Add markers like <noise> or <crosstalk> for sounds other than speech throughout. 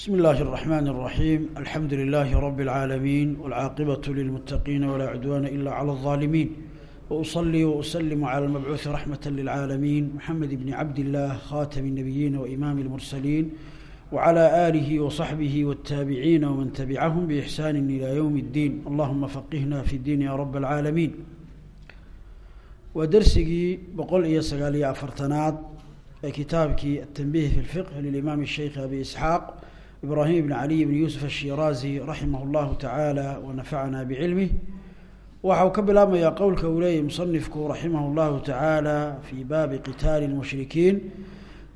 بسم الله الرحمن الرحيم الحمد لله رب العالمين والعاقبة للمتقين ولا عدوان إلا على الظالمين وأصلي وأسلم على المبعوث رحمة للعالمين محمد بن عبد الله خاتم النبيين وإمام المرسلين وعلى آله وصحبه والتابعين ومن تبعهم بإحسان إلى يوم الدين اللهم فقهنا في الدين يا رب العالمين ودرسي بقول إيا سقالي أفرتناد كتابك التنبيه في الفقه للإمام الشيخ أبي إسحاق إبراهيم بن علي بن يوسف الشيرازي رحمه الله تعالى ونفعنا بعلمه waxau ka bilaabmayaa qowlka uu leeyahy musanifku raximah اllahu tacaala fii baabi qitaali اlmushrikiin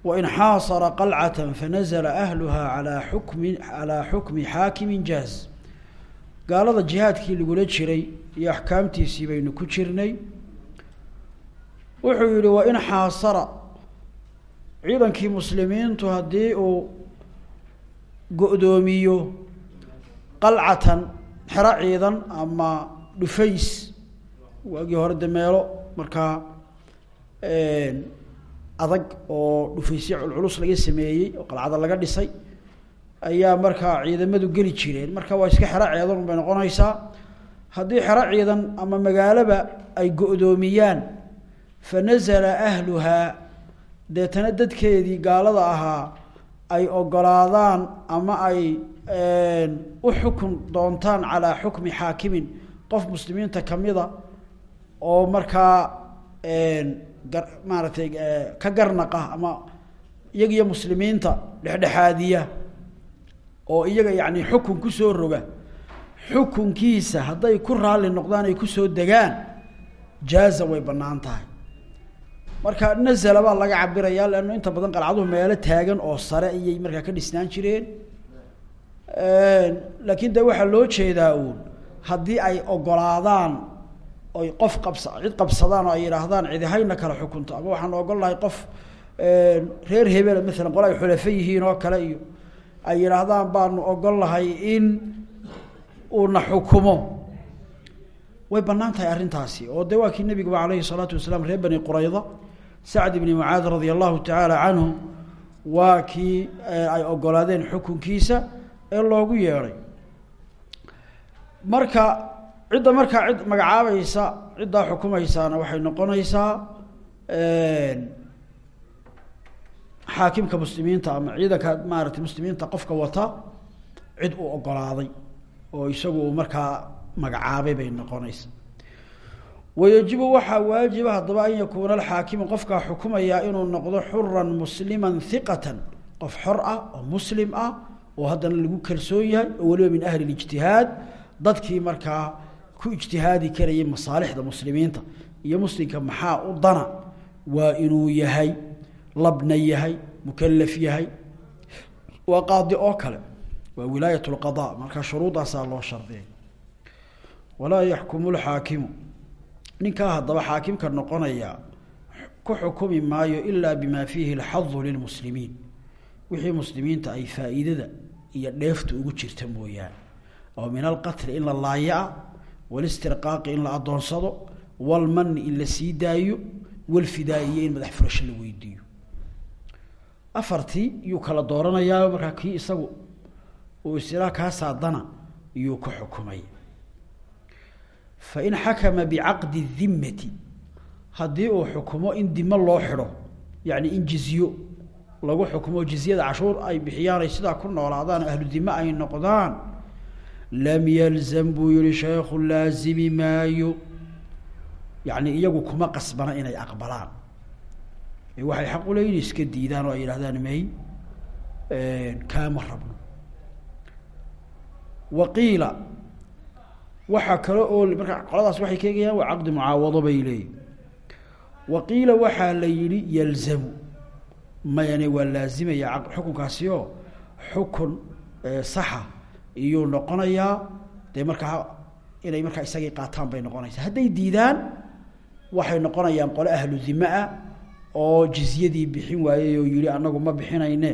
wain xaasara qalcata fanazla ahluha alaa xukmi calaa xukmi xaakimin jaaz gaalada jihaadkii lagula jiray iyo axkaamtiisii baynu ku jirnay wuxuu yihi wain xaasara ciidankii muslimiintu haddii uu go-doomiyo qalcatan xero ciidan ama dhufays. Waagii hore de meelo markaa adag oo dhufaysyo culculus laga sameeyey oo qalcada laga dhisay ayaa markaa ciidamadu geli jireen. Marka waa iska xero ciidan bay noqonaysaa. Haddii xero ciidan ama magaaloba ay go-doomiyaan fa nazala ahluhaa deetana dadkeedii gaalada ahaa ay ogolaadaan ama ay u xukun doontaan calaa xukmi xaakimin qof muslimiinta kamida oo markaa gar maaragtay ka garnaqa ama iyaga muslimiinta dhexdhexaadiya oo iyaga yani xukun ku soo roga xukunkiisa hadday ku raalli noqdaan ay ku soo degaan jaaza way bannaan tahay marka nazala baa laga cabirayaa leanno inta badan qalcaduhu meelo taagan oo sare ayay markaa ka dhisnaan jireen. Laakiin de waxaa loo jeedaa uun haddii ay ogolaadaan oy qof qabsa cid qabsadaan oo ay yidhaahdaan cidi hayna kala xukunto ama waxaan ogol lahay qof reer hebela maalan qole ay xulafo yihiin oo kale iyo ay yidhaahdaan baanu ogol lahay in uuna xukumo. Way bannaan tahay arrintaasi oo de waa kii alayhi salaatu wasalaam reer bani qurayda sacd ibni mucaad radia allahu tacaala canhu waa kii ay ogolaadeen xukunkiisa ee loogu yeedhay marka cidda markaa cid magacaabaysa ciddaa xukumaysaana waxay noqonaysaa xaakimka muslimiinta ama ciidanka maaragtay muslimiinta qofka wata cid uu ogolaaday oo isagu markaa magacaabay bay noqonaysaa wayajibu waxaa waajiba haddaba an yakuuna alxaakimu qofkaa xukumayaa inuu noqdo xuran muslima hiqatan qof xor ah oo muslim ah oo haddana lagu kalsoon yahay oo weliba min ahli lijtihaad dadkii markaa ku ijtihaadi karayay masaalixda muslimiinta iyo muslimka maxaa u dana waa inuu yahay labna yahay mukalaf yahay waa qaadi oo kale waa wilaayat markaa shuruudaasaa loo shardiyay walaa yaxkumu lxaakimu ninkaa haddaba xaakimka noqonaya ku xukumi maayo ilaa bima fiihi alxadu lilmuslimiin. Wixii muslimiinta ay faa'iidada iyo dheefta ugu jirta mooyaane. Oo min alqatli in la laaya-a walistirqaaqi in la adoonsado walmani in la sii daayo walfidaa-iyo in madax furasho la weydiiyo. Afartii yuu kala dooranayaa markaa kii isagu uu istilaa kaasaa dana yuu ku xukumay fain xakama bicaqdi dimmati haddii uu xukumo in dimo loo xidho yacni in jizyo lagu xukumo jizyada cashuur ay bixiyaan ay sidaa ku noolaadaan ahlu dime ay noqdaan lam yalzam buu yihi sheekhu laazimi maayo yacni iyagu kuma qasbana inay aqbalaan waxay xaq ule inay iska diidaan oo ay yidhahdaan may kaama rabno waqiila waxaa kale oo marka qoladaas waxay ka egayaan waa caqdi mucaawado bay leeyihiin waqiila waxaa la yihi yalzamu mayane waa laazimaya xukunkaasi oo xukun saxa iyuu noqonayaa. Dee markaa inay markaa isagii qaataan bay noqonaysaa. Hadday diidaan waxay noqonayaan qole ahlu dime ah oo jizyadii bixin waayey oo yihi anagu ma bixinayne.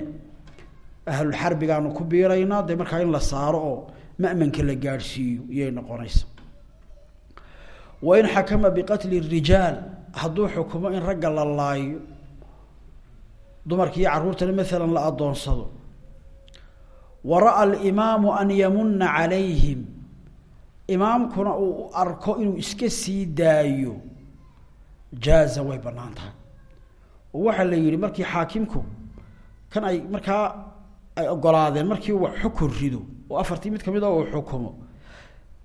Ahlulxarbigaanu ku biiraynaa dee markaa in la saaro oo ma'manka la gaadhsiiyo iyay noqonaysa. Wain xakama biqatli rijaal hadduu xukumo in ragga la laayo dumarki iyo carruurtana maalan la adoonsado. Wara'a alimaamu an yamuna calayhim imaamkuna uu arko inuu iska sii daayo jaaza way bannaan tahay. Oo waxaa la yihi markii xaakimku kan ay markaa ay ogolaadeen markii uu xukun rido oo afartii mid ka mid uu xukumo.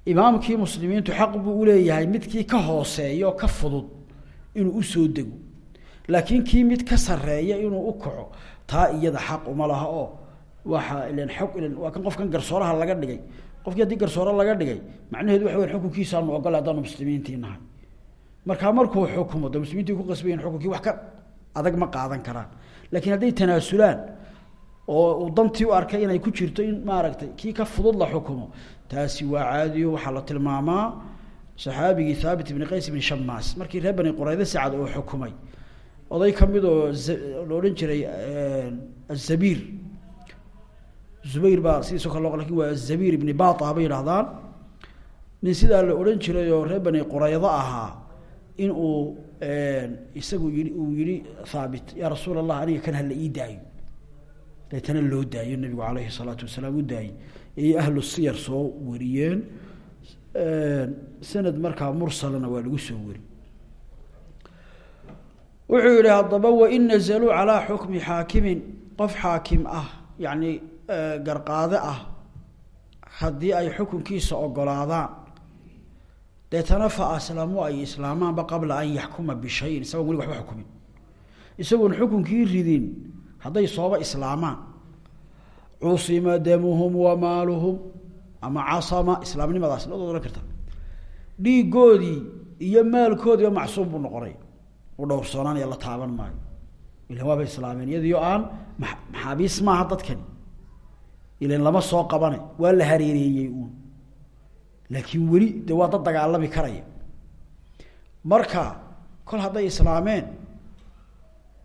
Imaamkii muslimiintu xaq buu uleeyahay midkii ka hooseeya oo ka fudud inuu u soo dego. Laakiin kii mid ka sareeya inuu ukaco taa iyada xaq uma laha oo waxa ilan og ilan waa kan qofkan garsooraha laga dhigay. Qofkii haddii garsoore laga dhigay macnaheedu waxa weya xukunkiisaanu ogol haddaanu muslimiintii nahay. Markaa markuu xukumo de muslimiinti ku qasbayen xukunkii wax ka adag ma qaadan karaan. Laakiin hadday tanaasulaan oo uu dantii u arkay inay ku jirto in maaragtay kii ka fudud la xukumo. Taasi waa caadiyo waxaa la tilmaamaa saxaabigii thaabit ibni qays ibn shamaas markii reer bani qurayde sacad uu xukumay. Oday ka mid oo la odhan jiray azabiir zubayr baa sidiisoo kale loo laakiin waa azabiir ibni bata bay yidhahdaan nin sidaa la odhan jiray oo reer bani quraydo ahaa in uu isagu yii uu yihi thaabit yaa rasuul allah aniga kan hala ii daayo deetana loo daayo nabigu alayhi salaatu wasalaam u daayey ayay ahlu siyar soo wariyeen sanad markaa mursalna waa lagu soo wari wuxuu yihi haddaba wain nazaluu calaa xukmi xaakimin qof xaakim ah yani garqaade ah haddii ay xukunkiisa ogolaadaan. Deetana fa aslamuu ay islaamaanba qabla an yaxkuma bishayin isagoon weli waxba xukumin. Isagoon xukunkii ridin hadday sooba islaamaan. Cusima damuhum wa maaluhum ama casama islaamnimadaas ladood ohan karta. Dhiigoodii iyo maalkoodiiba macsuum buu noqonay. U dhowrsoonaanaya la taaban maayo. Ila waaba islaameen iyadiio aan maxaabiis maaha dadkani. Ilan lama soo qabane waa la hareereeyey uun. Laakiin weli de waa dad dagaalami karaya. Marka kol hadday islaameen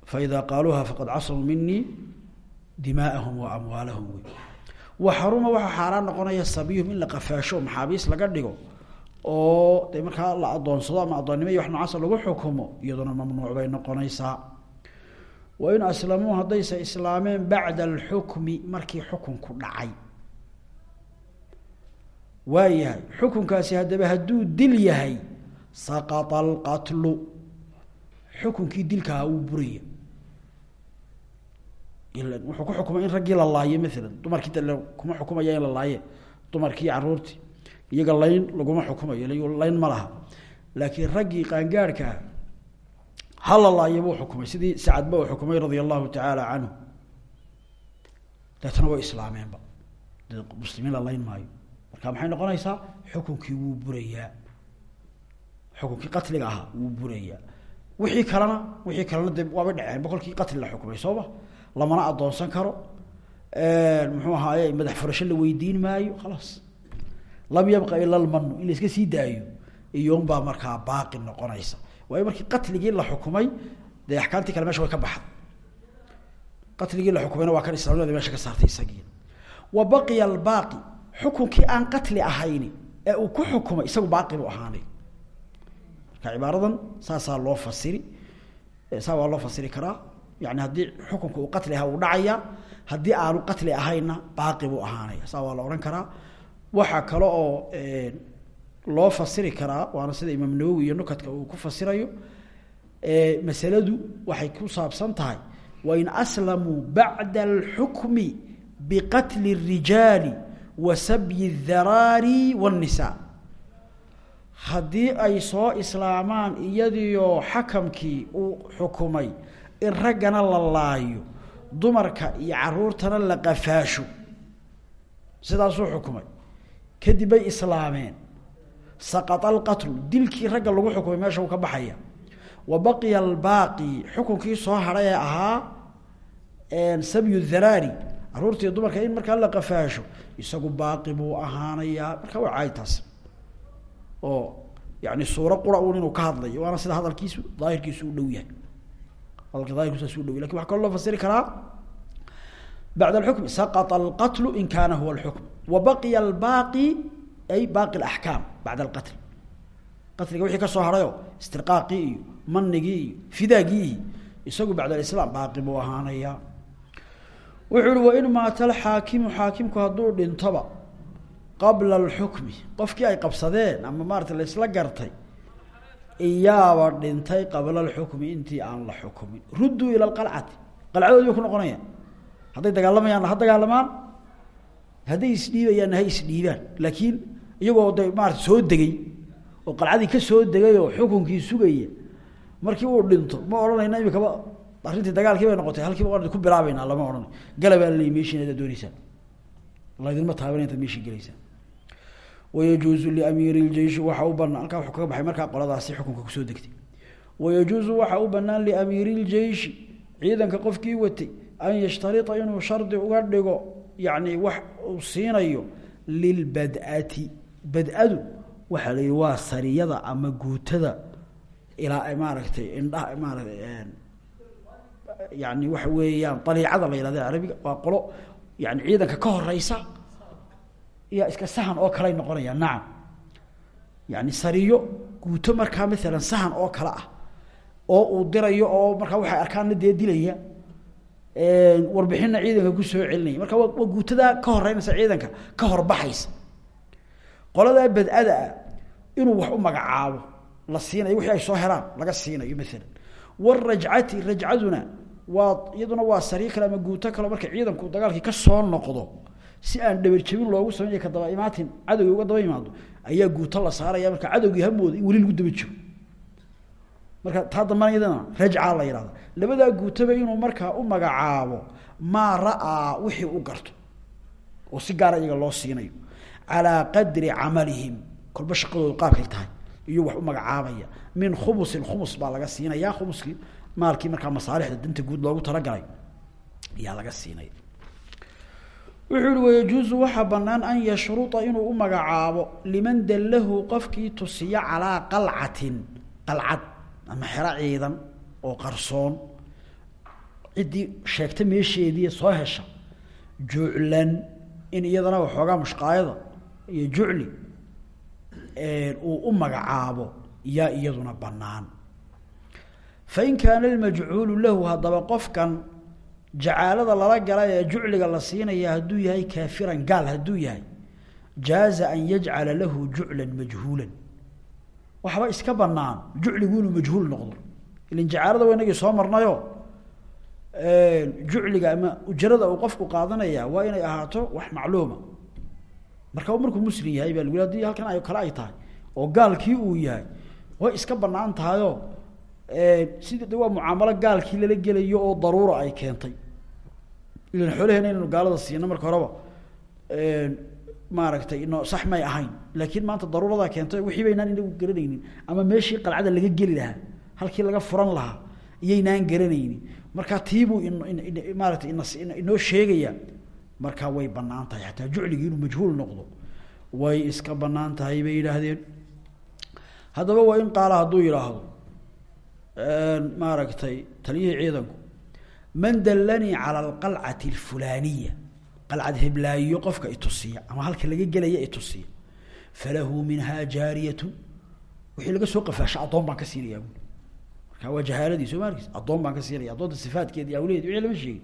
fa idaa qaaluuha faqad casamuu minii dimaa'ahum wa amwaalahum wa xaruma waxaa xaaraan noqonaya sabiyuhum in la qafaasho maxaabiis laga dhigo oo de markaa la adoonsado ama addoonnimo iyo wax lagu xukumo iyaduna mamnuuc bay noqonaysaa. Wain aslamuu haddayse islaameen bacda alxukmi markii xukunku dhacay. Waa yahay xukunkaasi haddaba hadduu dil yahay saqata alqatlu xukunkii dilkaha wuu buraya wuxuu ku xukumay in raggii la laayo maalan dumarkii de kuma xukumaya in la laaye dumarkii caruurtii iyaga layn laguma xukumayo layn ma laha. Laakiin raggii qaangaarhkaa hala laayo buu xukumay sidii sacadba uu xukumay radia allahu tacaala canhu deetana way islaameenba. De muslimiin la layn maayo. Marka maxay noqonaysaa? Xukunkii wuu burayaa xukunkii qatliga ahaa wuu burayaa wixii kalena wixii kalena de waabay dhaceen boqolkii qatli la xukumay sooma lamana adoonsan karo muxuu ahaaye madax furasho la weydiin maayo khalaas lam yabqa ila lmanu in iska sii daayo iyonbaa markaa baaqi noqonaysa. Waayo markii qatligii la xukumay dee axkaamtii kale meesha way ka baxday qatligii la xukumayna waa kan islamnimada meesha ka saartay isagii wa baqiya albaaqi xukunkii aan qatli ahayni ee uu ku xukumay isagu baaqi buu ahaanay marka cibaaradan saasaa loo fasiri saa waa loo fasiri karaa yani haddii xukunka uu qatli aha uu dhacaya haddii aanu qatli ahayna baaqi buu ahaanaya saa waa la odhan karaa waxaa kale oo loo fasiri karaa waana sida imaam nawowi iyo nukadka uu ku fasirayo masaladu waxay ku saabsan tahay wain aslamuu bacda alxukmi biqatli الrijaali wa sabyi الdaraari wالnisaa haddii ay soo islaamaan iyadiioo xakamkii uu xukumay in raggana la laayo dumarka iyo caruurtana la qafaasho. Sidaasuu xukumay. Kadib bay islaameen. Saqata alqatlu dilkii ragga lagu xukumay meesha uu ka baxaya. Wa baqiya albaaqi xukunkii soo hadhay ee ahaa sabyu dharaari caruurtii dumarka in markaa la qafaasho isagu baaqi buu ahaanayaa. Marka waa caay taas oo yani suuro qura un inuu ka hadlayo waana sida hadalkiisu daahirkiisu u dhow yahay. Hadalka daahirkiisu u dhow laakiin waxa kaloo loo fasiri karaa bacd alxukmi saqata alqatlu in kaana huwa alxukm wa baqiya albaaqi ay baaqi alaxkaam bacda alqatl. Qatliga wixii ka soo hadhayo istirqaaqii iyo manigii iyo fidaagii isagu bacd alislaam baaqi buu hadduu dhintoba qabla alxukmi. Qofkii ay qabsadeen ama maarata la isla gartay iyaaba dhintay qabla alxukmi intii aan la xukumin rudduu ila alqalcati. Qalcadoodi bay ku noqonayaan. Hadday dagaalamayaanna ha dagaalamaan? Hadday isdhiibayaanna ha isdhiibaan laakiin iyagoo de maarata soo degay oo qalcadii ka soo degay oo xukunkii sugaya markii uu dhinto ma odhanayna imikaba arrintii dagaalkii bay noqotay halkiiba waan ku bilaabaynaa lama odhanayo galabaa la meeshiin adaad dooneysaan laydinma taaban intaad meeshii gelaysaan wayajuuzu liamiiri ljeishi waxa u banaan halkaa wuxuu kaga qoladaasi xukunka ku soo degtay. Wayajuuzu waxa u banaan liamiiri ljeishi ciidanka qofkii watay an yashtarita inuu shardi uga dhigo yacni wax uu siinayo lilbad'ati bad-adu waxaa la yihi waa sariyada ama guutada ilaa maaragtay indhaha maarata yani waxa weeyaan qolo yani ciidanka ka horeysa iya iska sahan oo kaley noqonayaan nacam yani sariyo guuto markaa maalan sahan oo kale ah. Oo uu dirayo oo markaa waxay arkaanna dee dilaya warbixinna ciidanka ku soo celinaya. Marka waa waa ka horeynaysa ciidanka ka horbaxaysa. Qoladaa bad-ada ah inuu wax u magacaabo la siinayo wixii ay soo helaan laga siinayo maalan warajcati rajcaduna waa iyaduna waa sariir kale guuto kale marka ciidanku dagaalkii ka soo noqdo si aan dhabarjabin loogu sameynay ka daba imaatin cadowgii uga daba imaado ayaa guuto la saaraya. Marka cadowgii hamooda in weli lagu daba jiro marka taa dambana iyadana rajca la yihahda labadaa guutaba inuu markaa u magacaabo maa ra'aa wixii u garto oo si gaara iyaga loo siinayo. Calaa qadri camalihim kolba shaqadoodu qaabkay tahay iyo wax u magacaabaya. Min khumusin khumus baa laga siinaya khumuskii maalkii markaa masaalixda danta guud loogu talagalay ayaa laga siinaya wuxuu ihi wayajuusu waxaa banaan an yashruطa inuu u magacaabo liman dallahu qofkii tusiya calaa qalcatin qalcad ama xero ciidan oo qarsoon. Ciddii sheegta meesheedii soo hesha juclan in iyadana waxoogaa mushqaayada iyo jucli uu u magacaabo yaa iyaduna banaan fain kaana almajcuulu lahu haddaba qofkan jacaalada lala gala ee jucliga la siinaya hadduu yahay kaafiran gaal hadduu yahay jaaza an yajcala lahu juclan majhuulan. Waxba iska banaan jucligu inuu majhuul noqdo. Ilan jacaalada waa inagii soo marnayo jucliga ama ujarada uu qofku qaadanaya waa inay ahaato wax macluuma. Marka markuu muslim yahay baa lagu haddii halkan ay kale ay tahay oo gaalkii uu yahay way iska banaan tahayo sida de waa mucaamalo gaalkii lala gelayo oo daruura ay keentay ilan xoolaheena inaynu gaalada siino marka horeba maaragtay ino sax may ahayn. Laakiin maanta daruuradaa keentay wixii baynaan inagu garanaynin. Ama meeshii qalcada laga geli lahaa halkii laga furan lahaa iyaynaan garanaynin. Marka tiibuu maarata inoo sheegaya markaa way bannaan tahay. Xataa jucligii inuu majhuul noqdo way iska bannaan tahay bay yidhaahdeen. Haddaba waa in qaala hadduu yidhaahdo maaragtay taliyihii ciidanku man dallanii cala alqalcati alfulaaniya. Qalcad heblaayo qofka itusiya ama halka laga gelaya itusiya falahu minhaa jaariyatun wixii laga soo qafaasha addoon baan ka siinayaa buuli marka waa jahaaladii soo ma arkeysa addoon baan ka siinaya addoonta sifaadkeedi awleedi wixii lama sheegin.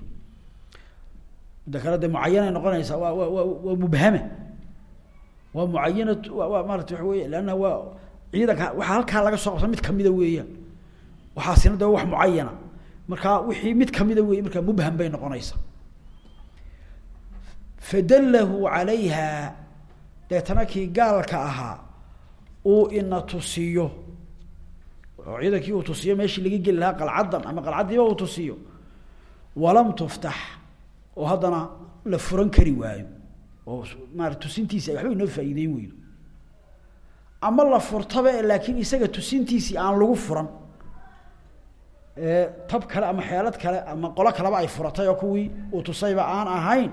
Midda kale dee mucayanay noqonaysaa waa waa waa waa mubhama. Waa mucayanat waa maarata wey waa wax mucayana markaa wixii mid kamida wey markaa mubham bay noqonaysaa fadallahu calayha deetana kii gaalka ahaa uu ina tusiyo. Oo ciidankii uu tusiyo meeshii laga geli lahaa qalcaddan ama qalcaddiiba uu tusiyo. Walam tuftax oo haddana la furan kari waayo. Oo maarata tusintiisi waxba inoo faa'iideyn weydo. Ama la furtaba laakiin isaga tusintiisii aan lagu furan tab kale ama xeelad kale ama qolo kaleba ay furatay oo kuwii uu tusayba aan ahayn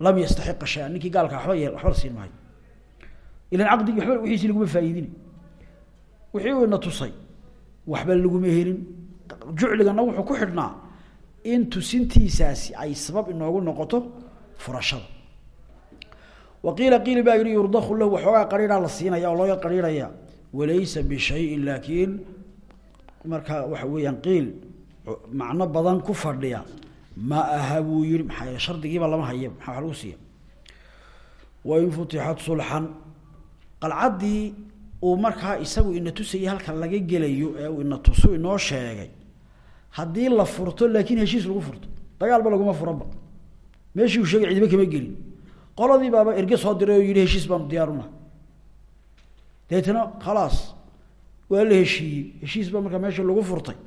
lam yastaxiqa shay-an. Ninkii gaalka waba ye waxba la siin maayo. Ilan caqdigii waba wixiisi laguma faa'iidin. Wixii uu tusay waxba laguma helin. Jucligana wuxuu ku xidhnaa in tusintiisaasi ay sabab inoogu noqoto furashada. Wa qiila qiili baa yihi yurdaku lahu waxoogaa qariiraa la siinaya oo loo yar walaysa bishayin laakiin marka waxa weeyaan qiil macno badan ku fadhiya ma aha buu yihi maxaa yeele shardigiiba lama haya maxaa wax lagu siiya wain futixat sulxan qalcaddii uu markaa isagu ina tusayay halkan laga gelayo ee uu ina tusu inoo sheegay haddii la furto laakiin heshiis lagu furto dagaalba laguma furanba. Meeshii uu sheegay cidiba kama gelin. Qoladii baaba erge soo diray oo yihi heshiis baanu diyaaruna deetna khalaas waa la heshiiyey. Heshiis baa markaa meesha lagu furtay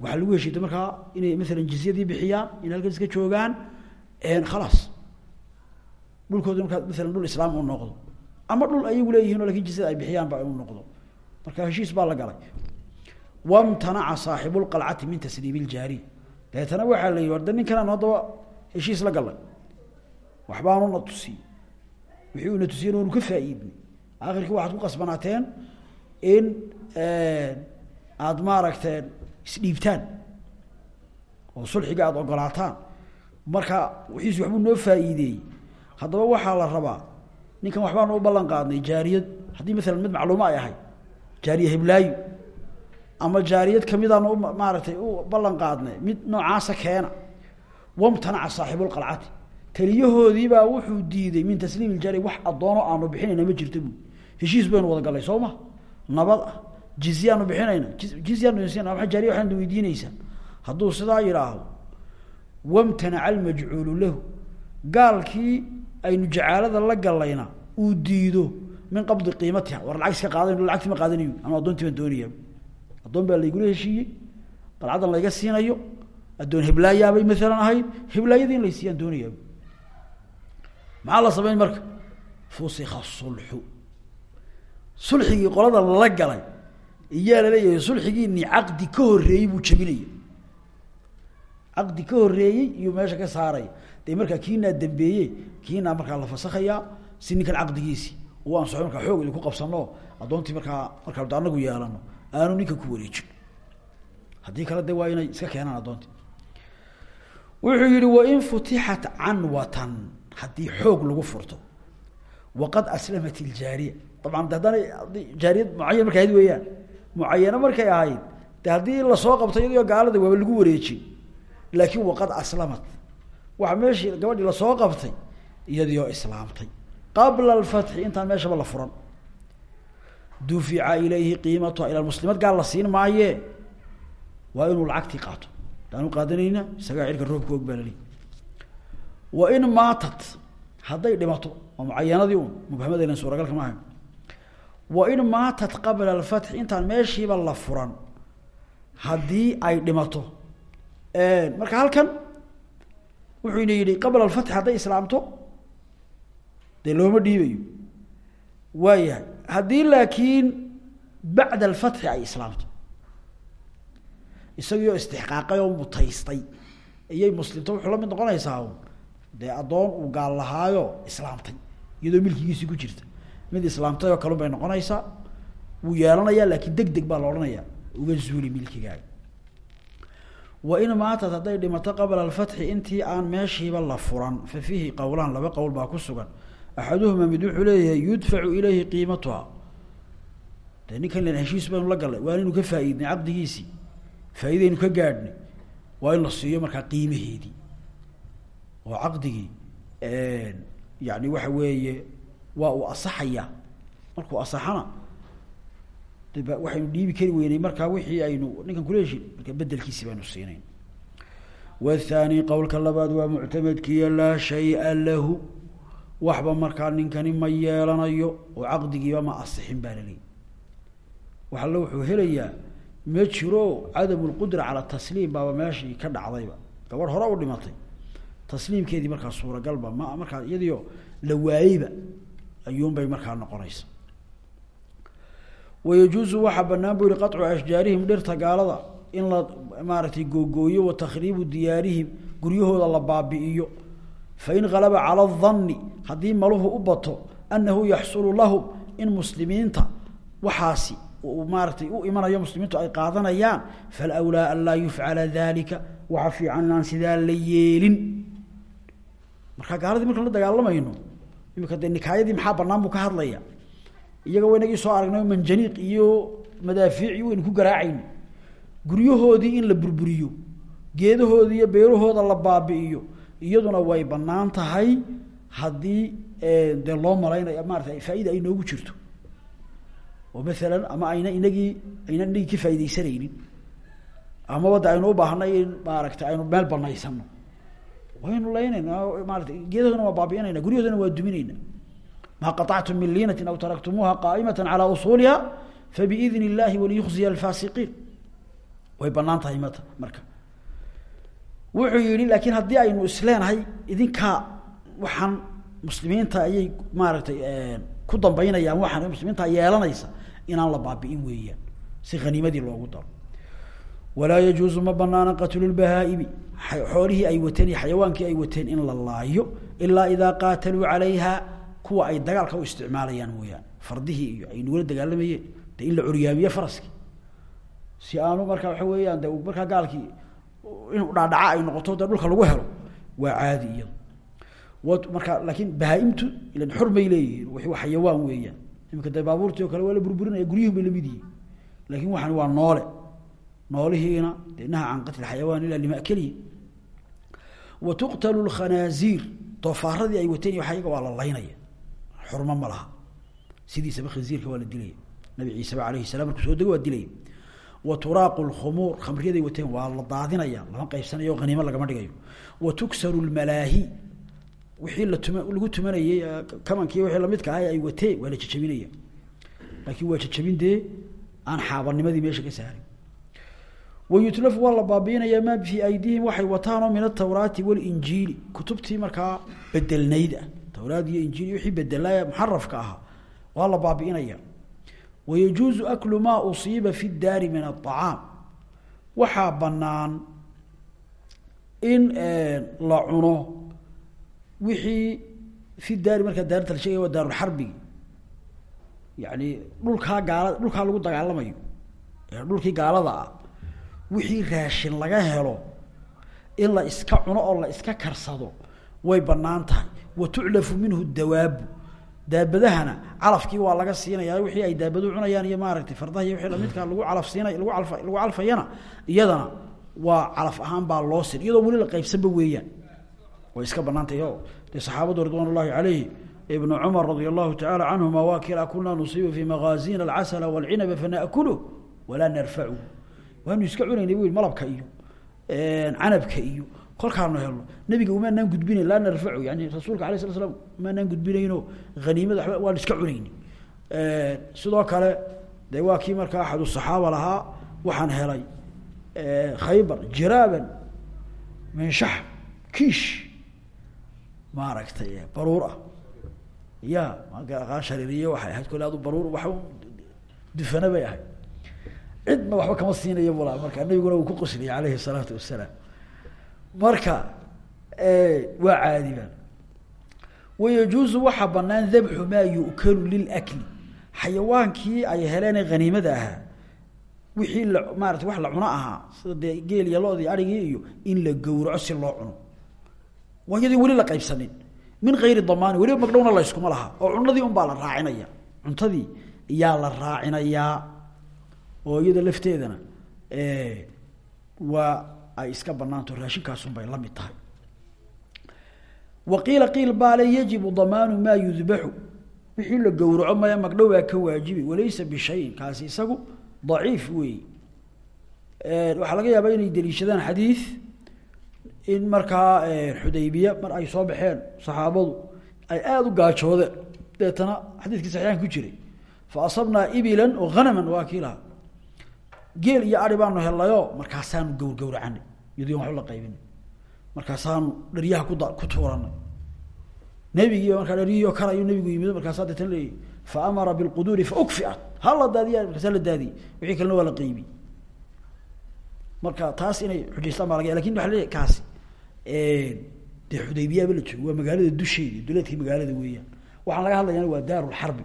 waxaa lagu heshiitay markaa inay maalan jizyadii bixiyaan in halkan iska joogaan khalaas dhulkooda markaa maalan dhul islaam u noqdo. Ama dhul ayagu leeyihiin o laakiin jizyada ay bixiyaanba u noqdo. Marka heshiis baa la galay. Wamtanaca saaxibu lqalcati min tasliim iljaariy dabeetana waxaa la yihi warda ninkanaan haddaba heshiis la galay. Waxbaanu tusiyey wixii una tusiyen waanu ka faa-iidnay akhirkii waxaad ku qasbanaateen in aada maaragteen isdhiibtaan oo sulxiga aada ogolaataan. Marka wixiis waxbuu noo faa-iideeyey. Haddaba waxaa la rabaa ninkan waxbaanu u ballan qaadnay jaariyad. Haddii maalan mid macluumo ay ahay jaariya hiblaayo ama jaariyad kamidaanu u maaragtay u ballan qaadnay mid noocaasa keena wamtanaca saaxibulqalcati taliyahoodiibaa wuxuu diiday min tasliim iljaariya wax addoono aanu bixinayna ma jirta buu heshiis baynu wada gallay soo ma? Nabad ah jizyaanu bixinayna. Waa jaariya waxaad weydiinaysaa hadduu sidaa yidhaahdo wamtanaca almajcuulu lahu. Gaalkii aynu jacaalada la gallayna uu diido min qabdi qiimatiha war lacag iska qaadayno lacagti ma qaadanayo ama addoontii baan doonaya. Addoon baa laygula heshiiyey. Qalcadan layga siinayo addoon hiblaayaabay maalan ahayd hiblaayadii in laysiiyaan doonaya. Maxaa la samayn marka? Fusika sulxu sulxigii qolada lala galay iyaa la leeyahay sulxigiini caqdi ka horreeyey buu jabinaya caqdi ka horreeyey iyuu meesha ka saaraya dee markaa kiinaa dambeeye kiinaa markaa la fasakhayaa si ninkan caqdigiisi u ansaxo markaa xoog idinku qabsano addoontii markaa markaa anagu yeelano aanu ninka ku wareejin. Haddii kale de waa inay iska keenaan addoontii. Wuxuu yihi wain futixat canwatan haddii xoog lagu furto. Waqad aslamat iljaariya dabcan haddana jaariyad mucayan markay ahayd weeyaan. Mucayano markay ahayd de haddii la soo qabto iyadoo gaalada waaba lagu wareejin. Laakin waqad aslamat. Waxa meeshii gabadhii la soo qabtay iyadioo islaamtay. Qabla alfatxi intaan meeshaba la furan. Dufica ilayhi qiimatuha ila muslimaad gaal la siin maaye. Waa inuu lacagtii qaato. Daanu qaadanayna isagaa cirka roobka og baa laleey wain maatat hadday dhimato waa mucayanadii un mubhamadaynan suuragalka maaha wain maatat qabla alfatxi intaan meeshiiba la furan haddii ay dhimato. Marka halkan wuxuu ina yidhi qabla alfatxi hadday islaamto dee looma dhiibayo. Waayahay haddii laakiin bacda alfatxi ay islaamto. Isagiioo istixqaaqay oo mutaystay iyay muslimto wuxuu la mid noqonaysaa dee addoon uu gaal lahaayo islaamtay iyadoo milkigiisii ku jirta mid islaamtay oo kalun bay noqonaysaa wuu yeelanayaa laakiin deg baa la odhanayaa uga zuuli milkigaaga wain maatat hadday dhimato qabla alfatxi intii aan meeshiiba la furan fa fiihi qowlaan laba qowl baa ku sugan. Axaduhuma mid wuxuu leeyahay yudfacu ilayhi qiimatuha de ninkan len heshiis baynu la gallay waa inaynu ka faa-iidnay caqdigiisii faa-idaynu ka gaadhnay waa in la siiyo markaa qiimaheedii. Oo caqdigii yani waxa weeye waa uu asaxayaa markuu asaxana deb waxaynu dhiibi kari weynay markaa wixii aynu ninkan kula heshin marka bedelkiisi baynu siinayn. Wathani qowlka labaad waa muctamadkiiyo laa shaya lahu. Waxba markaa ninkani ma yeelanayo oo caqdigiiba ma asixin baa laleeyi wax wuxuu helayaa ma jiro cadamu lqudra cala tasliim baaba meeshii ka dhacdayba. Gabadh hore u dhimatay. Tasliimkeedii markaa suuragalba ma markaa iyadiio la waayeyba ayuunbay markaa noqonaysa. Wayajuusu waxaa banaan bu yihi qaطcu ashjaarihim dhirta gaalada in la maaragtay googooyo wa takhriibu diyaarihim guryahooda la baabi'iyo. Fain halaba cala اdanni haddii maluhu u bato anahu yaxsulu lahum in muslimiinta waxaasi maaratay u imanayo muslimiintu ay qaadanayaan falwlaa an laa yufcala dalika waxa fiican inaan sidaa la yeelin. Marka gaaladii markaan la dagaalamayno imika nikaayadii maxaa banaan buu ka hadlaya iyaga waynagii soo aragnay manjaniiq iyo madaafiici waynu ku garaacayno. Guryahoodii in la burburiyo geedahooda iyo beerahooda la baabi'iyo iyaduna way bannaan tahay haddii dee loo malaynayo maarata faaida ay noogu jirto. Oo maalan ama ayna inagii aynan inagii ka faa'idaysanaynin amaba de aynu u baahnay in maaragtay aynu meel banaysano waynu laynaynaa maarata geedahoona waa baabiinayna guryahoodana waa duminayna maa qaطactum min liinatin aw taraktumuuha qaa'imata calaa usuuliha fabiidn اllahi waliyukhziya alfaasiqiin way bannaan tahay mata marka wuxuu yihi laakiin haddii aynu isleenahay idinkaa waxaan muslimiinta ayay maaragtay ku dambaynayaan waxaan muslimiinta yeelanaysa inaan la baabi'in weeyaan si haniimadii loogu daro walaa yajuuzu ma banaana qatlu lbahaa'imi xoolihii ay wateen iyo xayawaankii ay wateen in la laayo ilaa idaa qaataluu calayha kuwa ay dagaalka u isticmaalayaan mooyaane fardihii iyo ay nugula dagaalamayeen de si aanu markaa waxa weeyaan de markaa gaalkii inuu dhaadhaca ay noqoto dhulka lagu helo waa caadi iyado w markaa laakiin bahaaimtu ilan xor bay leeyihiin waa xayawaan weeyaan. Imika dee baabuurtii kale waa la burburinaya guryuhu bay la mid yihiin. Waa noole noolihiina naha can qatli xayawaan ilaa limakelihi wa tuqtalu lkhanaaziir doofaaradii ay wateen ayaga waa la laynaya. Xurmo ma laha. Sidiisaba khinziirka waa la dilaya nabi ciiseba alayhi salam markuu soo dego waa dilaya wa turaaqu lkhumuur khamriyaday wateen waa la daadinaya. Lama qaybsanayo haniimo lagama dhigayo. Wa tuksaru lmalaahi wixii la tuma lagu tumanayey kamankii wixii lamidka ahay ay wateen waa la jajabinaya. Laakiin waa jajabin dee aan xaabanimadii meesha ka wayutlafu waa la baabiinaya maa fii aydihim waxay wataanoo min atawraati walinjiili. Kutubtii markaa bedelnayd ah tawraad iyo injiil wixii bedelaya muxarafka ahaa waa la baabi'inaya. Wayajuuzu aklu maa usiiba fi daari min aطacaam waxaa banaan in la cuno wixii fi daari markaa daarta la sheegaya waa daarulxarbigi yani dhulkaa gaalada dhulkaa lagu wixii raashin laga helo in la iska cuno oo la iska karsado way bannaan tahay. Wa tuclafu minhu dawaabu. Daabadahana calafkii waa laga siinaya wixii ay daabadu cunayaan iyo maaragtay fardaha iyo wixii lamidkaa lagu calaf siinay lagu alfa lagu calfayana iyadana waa calaf ahaan baa loo sin iyadoo weli la qaybsanba weeyaan. Way iska banaantahy o dee saxaabadu ridwan ullahi calayhi ibnu cumar radia allahu tacaala canhuma waa kila kunaa nusiibu fii magaazina alcasala walcinaba fana'kuluh walaa waanu iska cunaynay bu malabka iyo canabka iyo kolkaanu helno. Nabiga umaanaan gudbinayn laa narfacu yani rasuulka alay sla slam umaanaan gudbinayno haniimada waba waan iska cunayni sidoo kale de waa kii markaa axadu saxaaba lahaa waxaan helay khaybar jiraaban min shaxm kiish maaragtay baruur ah ya shariiriye waxay ahayd kole adu baruur wax dufana bay ahayd cidna waxba kama siinayo bula. Marka nabiguna uu ku qosliyay alayhi الsalaatu wasalaam marka waa caadiba wayajuuzu waxaa banaan dabxu maa yu'kalu lilakli xayawaankii ay heleen haniimada ahaa wixii la maarata wax la cuno ahaa sida dee geel iyo loodii arigii iyo in la gowraco si loo cuno. Waa iyadii weli la qaybsanin. Min gayri damaani weliba magdhowna la yskuma laha oo cunadii un baa la raacinaya. Cuntadii iyaa la raacinayaa oo iyada lafteedana waa ay iska banaanto raashinkaasun bay la tahay. Wa qiila qiil baale yajibu damaanu maa yudbaxu. Wixii la gowraco maya magdhow baa ka waajibi. Walaysa bishayin kaasi isagu daciif weey waxaa laga yaabaa inay deliishadaan xadiid in markaa xudaybiya mar ay soo baxeen saxaabadu ay aada u gaajoodeen. Deetana xadiidkii saxiixaan ku jiray. Fa asabnaa ibilan oo hanaman waa kii geel iyo ari baanu helnayo markaasaanu gowrgowracanay iyadii waxba la qaybinay markaasaanu dharyaha kuda ku tuuranay nebigii markaa dharyihiio karayu nebigu yimid markaasaa deetana leeyihi fa amara bilquduuri fa ukfiat ha la daadiya markaasaa la daadiyey wixii kalena waa la qeybi marka taas inay xujaystaan baa laga laakiin waa laleeyahy kaasi. Dee xudaybiyaaba la joogo magaalada dusheeda duleedkii magaalada weeyaan. Waxaan laga hadlayana waa daarulxarbi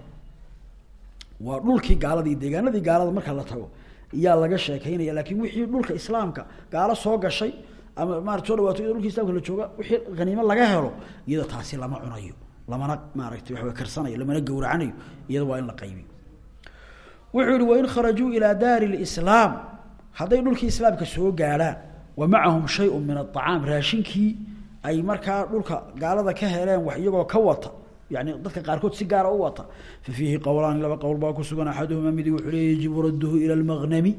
waa dhulkii gaalada iyo deegaanadii gaalada marka la tago iyaa laga sheekeynaya laakin wixii dhulka islaamka gaalo soo gashay ama maarata soo iyadoo dhulka islamka la jooga wixii haniimo laga helo iyada taasi lama cunayo lamana maaragtay waxawa karsanayo lamana gowracanayo iyada waa in la qaybiyo. Wuxuu yihi wain kharajuu ilaa daari lislaam hadday dhulkii islaamka soo gaadhaan wa macahum shayun min aacaam raashinkii ay markaa dhulka gaalada ka heleen wax iyagoo ka wata yani dadka qaarkood si gaara u wata fa fiihi qowlaani laba qowl baa ku sugan. Axaduhuma midi wuxuu le yajibu radduhu ila lmaqnami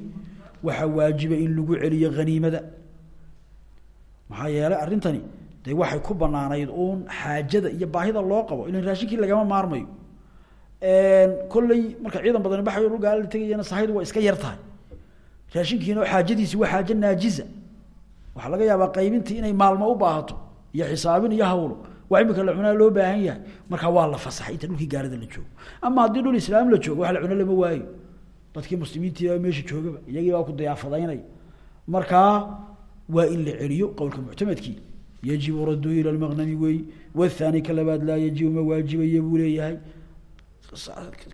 waxaa waajiba in lagu celiyo haniimada maxaa waxay ku banaanayd uun xaajada iyo baahida loo qabo ilan raashinkii lagama maarmayo. Kolley marka ciidan badan baxayo dhul gaala la tegayana waa iska yar raashinkiina xaajadiisi waa xaajo naajiza. Waxaa laga yaabaa qaybintii inay maalmo u baahato iyo xisaabin iyo hawlo wax imika la cunaa loo baahan yahay. Markaa waa la fasaxay inta dhulkii gaalada la joogo. Ama haddii dhul islaam la joogo wax la cuno lama waayo. Dadkii muslimiintii meesha joogaba iyagii baa ku dayaafadaynaya markaa waa in la celiyo qowlka muctamadkii. Yajibu raddu ila lmaqnami wey. Wathani ka labaad laa yajibu ma waajibaya leeyahay.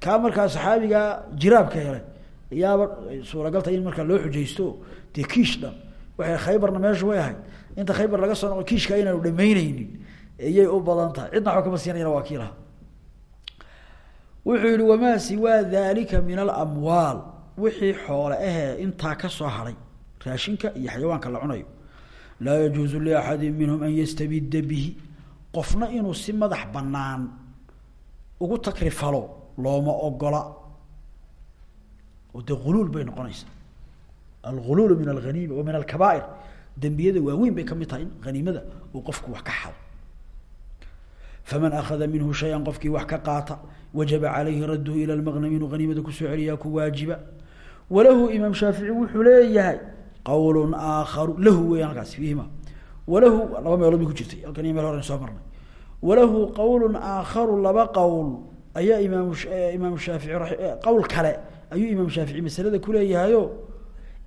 Kaa markaa saxaabiga jiraabka helay iyaaba suuragalta in markaa loo xujaysto dee kiish dhan. Waxay khaybarna meesha way ahayd. Inta khaybar laga soo noqo kiishka inaanu dhamayneynin iyay u badan tahay. Cidna waxba kama siinayana wuxuu yihi wamaa siwaa dalika min alamwaal. Wixii xoole ahee intaa ka soo haray raashinka iyo xayawaanka la cunayo laa yajuuzu liaxadi minhum an yastabida bihi. Qofna inuu si madax banaan ugu takrifalo looma ogola. Oo dee ghuluul bay noqonaysaa. Alguluulu min alghaniima wa min alkabaa'ir. Dembiyada waaweyn bay tahay ka xado faman akhada minhu shay-an qofkii wax ka qaata wajaba calayhi radduhu ila lmaqnami inuu haniimada ku soo celiyaa ku waajiba walahu imaam shaafici wuxuu leeyahay qowlun aakharu lahu weya halkaas fiihima walahu laba meelood bay ku jirtay halkan iyo meel horen soo marnay walahu qowlun aakharu laba qowl ayaa imaam imaam shaafici qowl kale ayuu imaam shaafici masalada kuleeyahayo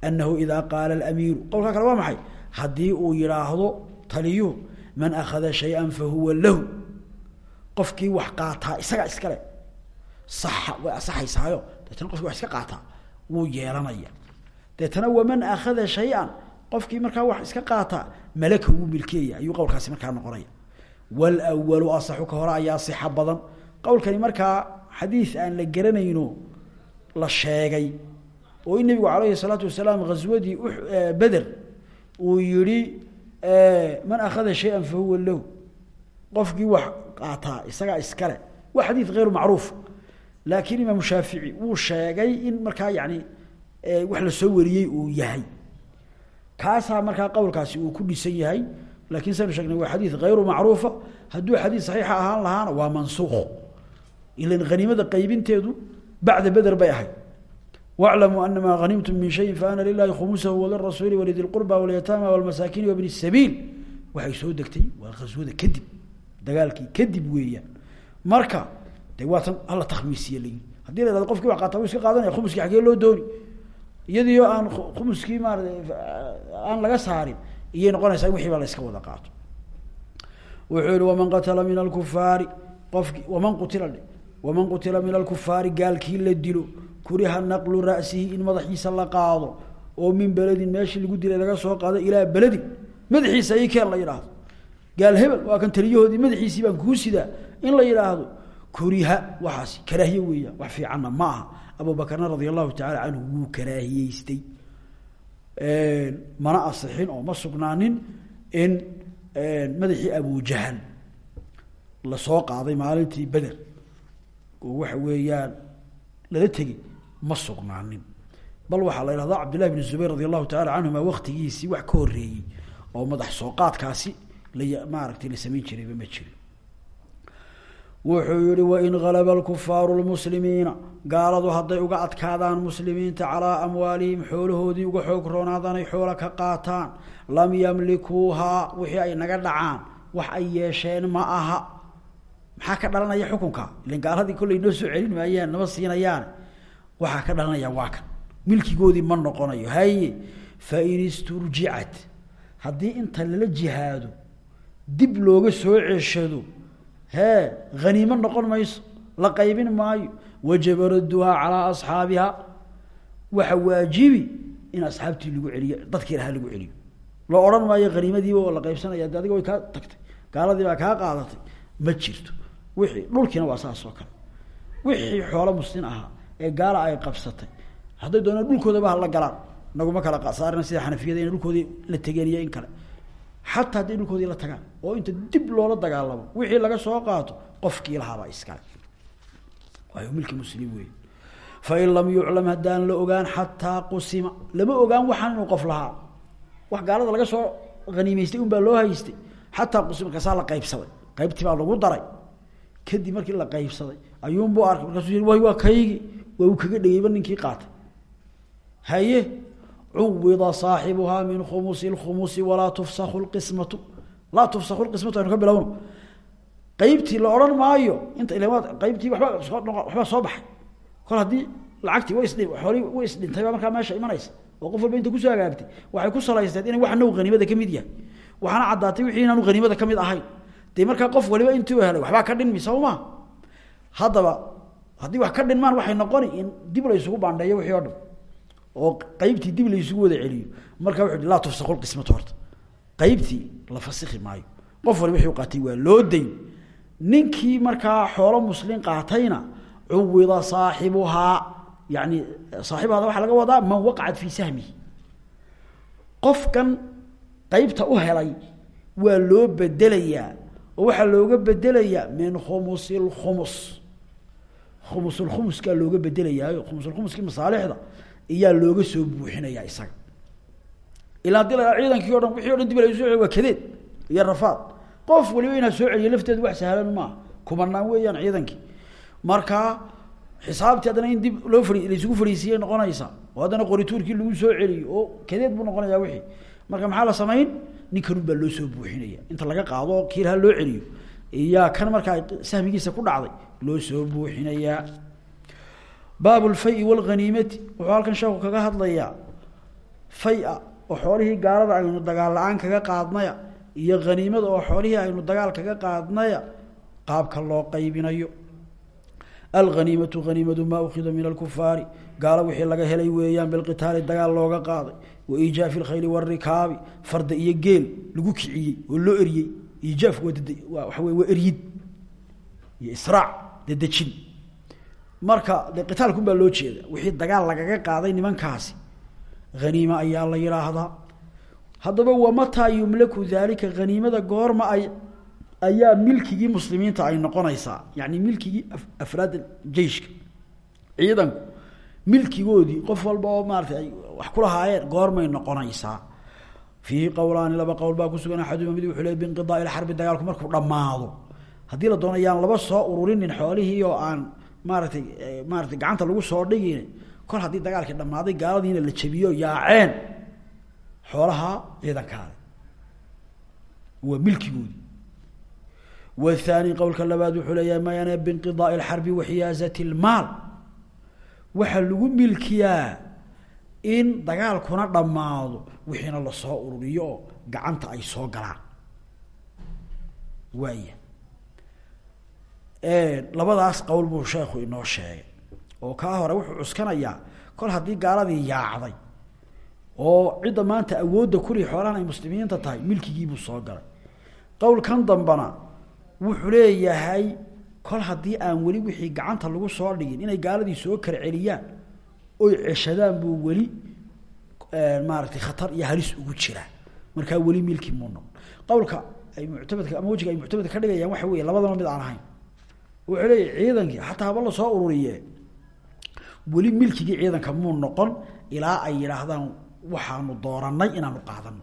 anahu idaa qaala alamiiru qowlkaa kale waa maxay haddii uu yidhaahdo taliyuhu man qofkii wax qaataa isagaa iskale saxa way asaxaysaayo. Deetana qofkii wax iska qaataa wuu yeelanaya. Deetana waman akhada shay-an qofkii markaa wax iska qaataa malaka wuu milkeeya. Ayuu qowlkaasi markaa noqonaya. Wlwalu asaxu ka hore ayaa sixa badan. Qowlkani markaa xadiis aan la garanayno la sheegay. Oo in nabigu alayhi الsalaatu wasalaam ghaswadii beder uu yihi man akhada shaya fahuwa lahu qofkii wax qaataa isagaa iskale waa xadiid غayru macruuf. Laakiin imaam shaafici wuu sheegay in markaa yani wax la soo wariyey uu yahay. Kaasaa markaa qowlkaasi uu ku dhisan yahay laakiin saynu sheegnay waa xadiid hayru macruufa. Hadduu xadiid saxiixa ahaan lahaana waa mansuuq ilan haniimada qaybinteedu bacda beder bay ahayd. Waclamuu anamaa hanimtum min shayin faana lilahi khumusahu walirasuuli walidi lqurba walyataama walmasaakiini wabni sabiil. Waxay soo degtay waa dagaalkii kadib weeyaan. Marka de waa tan hala la wax qaata wuu iska qaadanaya khumuskii xagee loo dooni. Iyadiio aan khumuskii maarata aan laga saarin iyay noqonaysaa wixii la iska wada qaato. Wuxuu yihi waman qatala min alkufaari qofki waman qutila waman qutila min alkufaari gaalkii la dilo kuriha naqlu ra'sihi in madaxiisa la qaado oo min beledin meeshii lagu dilay laga soo qaado ilaa beledin. Madaxiisa i keen la yidhaahdo gaal hebel waa kan taliyahoodii madaxiisii baan kuu sidaa in la yidhaahdo kuriha waxaasi karaahiye weeyaan wax fiicanna ma aha. Abubakarna radia allahu tacala canhu wuu karaahiyeystay. Mana asixin oo ma sugnaanin in madaxii abujahal la soo qaaday maalintii beder oo waxa weeyaan lala tegey ma sugnaanin. Bal waxaa la yidhahda cabdillahi bn zubayr radi allahu tacala canhuma waktigiisii wax ka horeeyey oo madax soo qaadkaasi maaragtay la samayn jirayba ma jirin. Wuxuu yihi wain galaba alkufaaru lmuslimiina gaaladu hadday uga adkaadaan muslimiinta calaa amwaalihim xoolahoodii uga xoog roonaadaan ay xoola ka qaataan. Lam yamlikuuhaa wixii ay naga dhacaan wax ay yeesheen ma aha. Maxaa ka dhalanaya xukunka? Ilan gaaladii kollay noo soo celin maayaan nama siinayaan. Waxaa ka dhalanaya waa kan. Milkigoodii ma noqonayo. Haye fain isturjicat haddii inta lala jihaado dib looga soo ceshado hee haniimo noqon mayso la qaybin maayo. Wajaba radduhaa calaa asxaabiha. Waxa waajibi in asxaabtii lagu celiyo dadkii lahaa lagu celiyo. La odhan maayo haniimadiiba oo la qaybsanaya adiga way kaa tagtay gaaladii baa kaa qaadatay ma jirto. Wixii dhulkiina waa saas oo kale. Wixii xoolo muslin ahaa ee gaala ay qabsatay hadday doonaan dhulkoodaba hala galaan. Naguma kala saarina sida xanafiyada ina dhulkoodii la tegeen in kale xataa hadday dhulkoodii la tagaan oo inta dib loola dagaalamo wixii laga soo qaato qofkii lahaabaa iskale waayo milki muslim wey fain lam yuclam haddaan la ogaan xataa qusima. Lama ogaan waxaan inuu qof lahaa. Wax gaalada laga soo haniimeystay un loo haystay. Xataa qusima kaasaa la qaybsaday. Qaybtii baa lagu daray. Kadib markii la qaybsaday ayuunbuu arkay. Markaasuu waa kaygi waa uu kaga dhegeyba ninkii qaatay. Haye cuwida saaxibuhaa min khumusi اkhumusi walaa tufsaku lqismatu laa tufsaku lqismatu aynu ka bilowno qaybtii la odhan maayo inta il qaybtii waba soo waxbaa soo baxay kol haddii lacagtii xoolii way isdhintay baa markaa meesha imanaysa oo qof walba inta ku soo hagaagtay waxay ku salaysteed inay wax now haniimada ka mid yahay waxaana caddaatay wixii inaanu haniimada ka mid ahayn dee markaa qof waliba intuu helay waxbaa ka dhinmi soo ma haddaba haddii oo qaybtii dib la isugu wada celiyo. Markaa wuxu laa tufsaqu lqismatu horta. Qaybtii la fasiki maayo. Qof waliba wixii qaatay waa loo dayn ninkii markaa xoolo muslin qaatayna cuwida saaxibuhaa yani saaxibuhaada waxaa laga wadaa man waqacat fii sahmihi. Qofkan qaybta u helay waa loo bedelayaa oo looga bedelayaa min khumusi lkhumus khumusulkhumuskaa looga bedelayaayo khumusulkhumuskii masaalixda iyaa looga soo buuxinayaa isaga. Ilaa haddii ciidankii o dhan wixii o dhan dib la soo celiy waa kadeed iyo rafaad qof waliba inaad soo celiyo lafteedu wax sahlan maaha kumanaan weeyaan ciidankii. Markaa xisaabtii haddana in dib loo fai laisugu fariisiiyey noqonaysaa oo haddana qorituurkii lagu soo celiyo oo kadeed buu noqonayaa wixii. Marka maxaa la samayn? Ninkanun baa loo soo buuxinaya. Inta laga qaado oo loo celiyo. Iyaa kan markaa sahmigiisa ku dhacday loo soo buuxinayaa baab lfayi walghaniimati wuxuu halkan sheeku kaga hadlayaa faya oo xoolihii gaalada aynu dagaal la'aan kaga qaadnaya iyo haniimada oo xoolihii aynu dagaal kaga qaadnaya qaabka loo qaybinayo. Alghaniimatu haniimadu maa ukida min alkufaari gaalo wixii laga helay weeyaan bilqitaali dagaal looga qaaday. Wa iijaafi lkhayli warikaabi farda iyo geel lagu kiciyey oo loo eriyey. Iijaafku marka de qitaalkun baa loo jeeda wixii dagaal lagaga qaaday nimankaasi. Haniime ayaa la yidhaahdaa haddaba wamataa yumlaku daalika haniimada goorma ay ayaa milkigii muslimiinta ay noqonaysaa. Yani milkigii afraad jeyshka. Ciidanku milkigoodii qof walba oo maarata ay wax kulahaayeen goormay noqonaysaa. Fiihi qowlaani laba qowl baa kusugan axaduma mid wuxuu le binqidaai lxarbi dagaalku markuu dhammaado. Haddii la doono laba soo ururinin xoolihii oo aan maaratay maaratay gacanta lagu soo dhigin kol haddii dagaalkii dhammaaday gaaladiina la jabiyo yaaceen xoolaha ciidankaada waa milkigoodii. Wathani qowlka labaad wuxuu leeyahay mayane binqidaai lxarbi waxiyaazati lmaal waxaa lagu milkiyaa in dagaalkuna dhammaado wixiina la soo ururiyo gacanta ay soo galaan. Waaya labadaas qowl buu sheekhu inoo sheegay. Oo kaa hore wuxuu cuskanayaa kol haddii gaaladii yaacday oo cidda maanta awoodda kuli xoolahan muslimiinta tahay milkigiibuu soo galay. Qowlkan dambana wuxuu leeyahay kol haddii aan weli wixii gacanta lagu soo dhigin inay gaaladii soo kala celiyaan oy ceshadaan buu weli maaratay khatar iyo halis ugu jiraa. Markaa weli milki muu noqon. Qowlka ay muctamadka ama wejiga ay muctamadka ka dhigayaan waxa weeye labadaba mid aan ahayn wuxuu leeyahy ciidankii xataa haba la soo ururiye weli milkigii ciidanka muu noqon ilaa ay yidhaahdaan waxaanu dooranay inaanu qaadano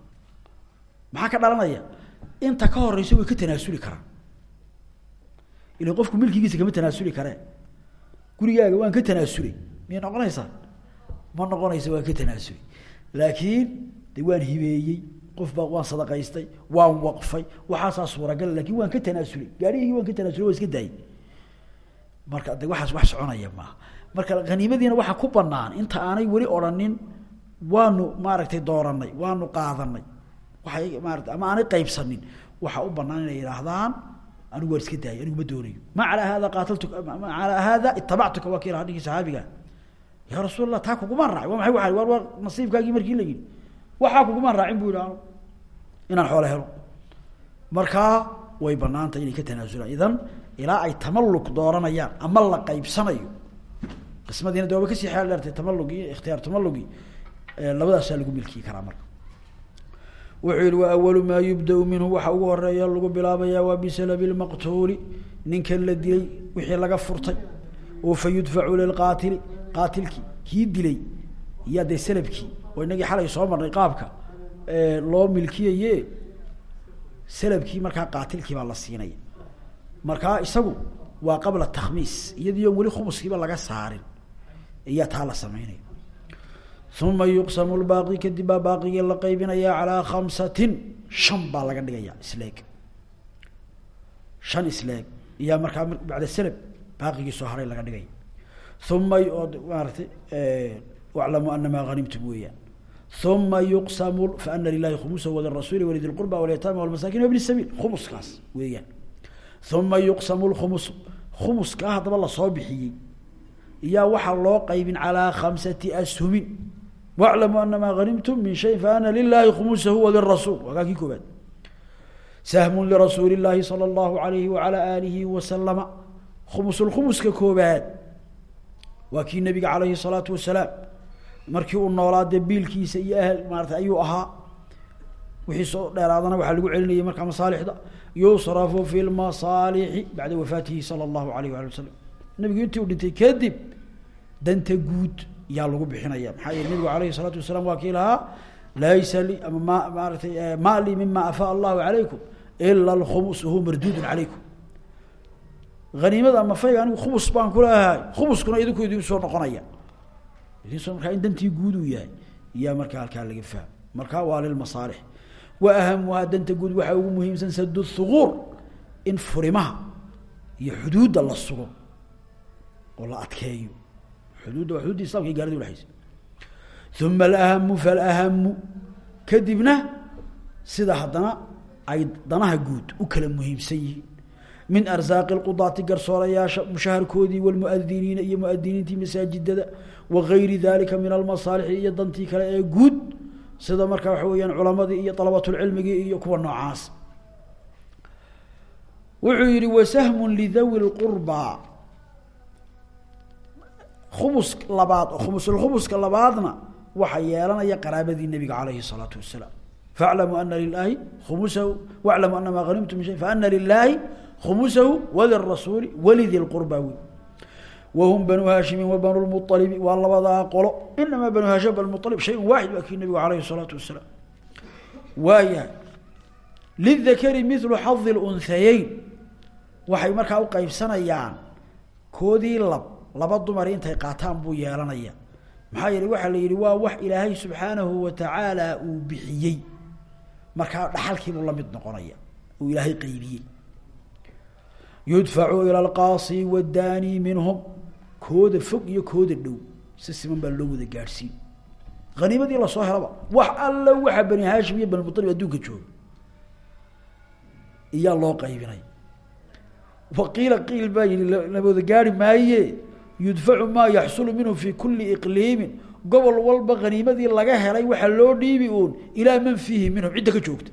maxaa ka dhalanaya? Inta ka horeysa way ka tanaasuli karaan. Ila qofku milkigiisa kama tanaasuli karee gurigaaga waan ka tanaasulay miyay noqonaysaa? Ma noqonaysa waan ka tanaasulay laakiin de waan hibeeyey qof baa waan sadaqaystay waan waqfay waxaasaa suuragal laakiin waan ka tanaasulay gaarigii waan ka tanaasulay waan iska daayay marka de waxaas wax soconaya maaha marka haniimadiina waxaa ku banaan inta aanay weli odhanin waanu maaragtay dooranay waanu qaadanay waay maarata ama aanay qaybsanin waxaa u banaan inay yidhaahdaan anigu waan iska daayay anigu ma doonayo. Ma calaa hada qaataltu ma calaa hada itabactuka waa ki lahaa ninkii saxaabiga ya rasuul taa kugumaan raacin. Wa maay waa war war nasiibkaagii markii la yidhi. Waxaa kugumaan raacin bu yidhi ano inaan xoolo helo. Markaa way banaantay inay ka tanaasulaan. Idan ilaa ay tamalluq dooranayaan ama la qaybsanayo. Qismadiina de waaba ka sii xeel dheertay tamallugi iyo ikhtiyaar tamallugi labadaasaa lagu milkii karaa marka. Wuxuu yihi wa awalu maa minhu. Waxa ugu horreeya lagu bilaabaya waa bisalabi lmaqtuuli ninkan la dilay wixii laga furtay. Oo fa yudfacu lilqaatili qaatilkii kii dilay iyaa dee salabkii. Oo inagii xalay soo marnay qaabka loo milkiyaye salabkii markaa qaatilkii baa la siinaya markaa isagu waa qabla takhmiis iyadii on weli khumuskiiba laga saarin. Iyaa taa la sameynaya. Yuqsamu lbaaqi kadib baa baaqigii la qaybinaya calaa khamsatin shan baa laga dhigaya isleeg. Shan isleeg. Iyaa markaa bacda salab baaqigii soo haray laga dhigaya uma maaratay waclamu ana maa hanimtum weeyaan uma yuqsamu faana lilahi khumusa walirasuuli walidi lqurba walyataama walmasaakin wabni sabiil. Khumuskaas weeyaan uma yuqsamu lkhumus khumuskaa haddaba la soo bixiyey. Iyaa waxaa loo qaybin calaa khamsati ashumin. Waclamuu anamaa hanimtum min shayin faana lilaahi khumusahu walirasuul waa kaa kii koobaad sahmu lirasuuli llaahi sala allahu alayhi waala aalihi wasalama khumusulkhumuska koobaad waa kii nabiga alayhi salaatu wasalaam markii uu noolaa biilkiisa iyo ahl maarata ayuu ahaa. Wixii soo dheeraadana waxaa lagu celinayay markaa masaalixda yusrafu fi lmasaalixi bacda wafaatihi sala allahu alayh waali wasalam nabigu intii uu dhintay kadib danta guud yaa lagu bixinaya maxaa yeele nabigu alayhi salaatu wasalaam waa kii lahaa laysa li ama ma maaratay ma lii mima afaa allahu calaykum ila alkhumus wahuwa marduudun calaykum haniimada ama fayga anigu khumus baan kuleehay khumuskuna idinku idin soo noqonaya idin soo markaa in dantii guud uu yahay iyaa markaa halkaa laga faham markaa waa lilmasaalix wa ahamuhaa danta guud waxaa ugu muhiimsan sadu thuquur in furimaha iyo xuduudda la sugo oo la adkeeyo. Xuduudda waa xuduudda islamka iyo gaalada udhexaysa uma alahamu faalahamu kadibna sida haddana ay danaha guud u kala muhiimsan yihiin. Min arsaaqi lqudaati garsoorayaasha mushaharkoodii walmuadiniina iyo muadiniintii masaajidada wagayri dalika min almasaalixi iyo dantii kale ee guud sida markaa waxa weeyaan culamadii iyo dalabatulcilmigii iyo kuwa noocaas. Wuxuu yihi wasahmun lidawi lqurba khumus labaad khumusulkhumuska labaadna waxa yeelanaya qaraabadii nabiga calayhi الsalaatu wasalaam. Faaclamu ana lilahi khumusahu waclamu ana maa hanimtum min shay faana lilahi khumusahu walirasuuli walidi lqurba wey whm banu hashimi wabanulmualibi waa labadaa qolo inamaa banu hashim banmualib shayun waaxid baa kii nabigu alayhi salaatu wasalaam waayahay lidakari milu xadi lunhayeyn waxay markaa u qeybsanayaan koodii lab laba dumar intay qaataan buu yeelanaya maxaa yeele waxaa la yidhi waa wax ilaahay subxaanahu watacaala uu bixiyey markaa dhaxalkiibuu la mid noqonaya uu ilaahay qeybiyey yudfacu ila alqaasi wadaani minhum kooda fog iyo kooda dhow si siman baa loo wada gaadhsiin. Haniimadii la soo helaba wax alla waxa bani haashim iyo banmualib adduunka jooga iyaa loo qaybinay. Waqiila qiil baa yihi labooda gaari maaye yudfacu maa yaxsulu minhu fi kuli iqliimin. Gobol walba haniimadii laga helay waxaa loo dhiibi uun ilaa man fiihi minhum cidda ka joogta.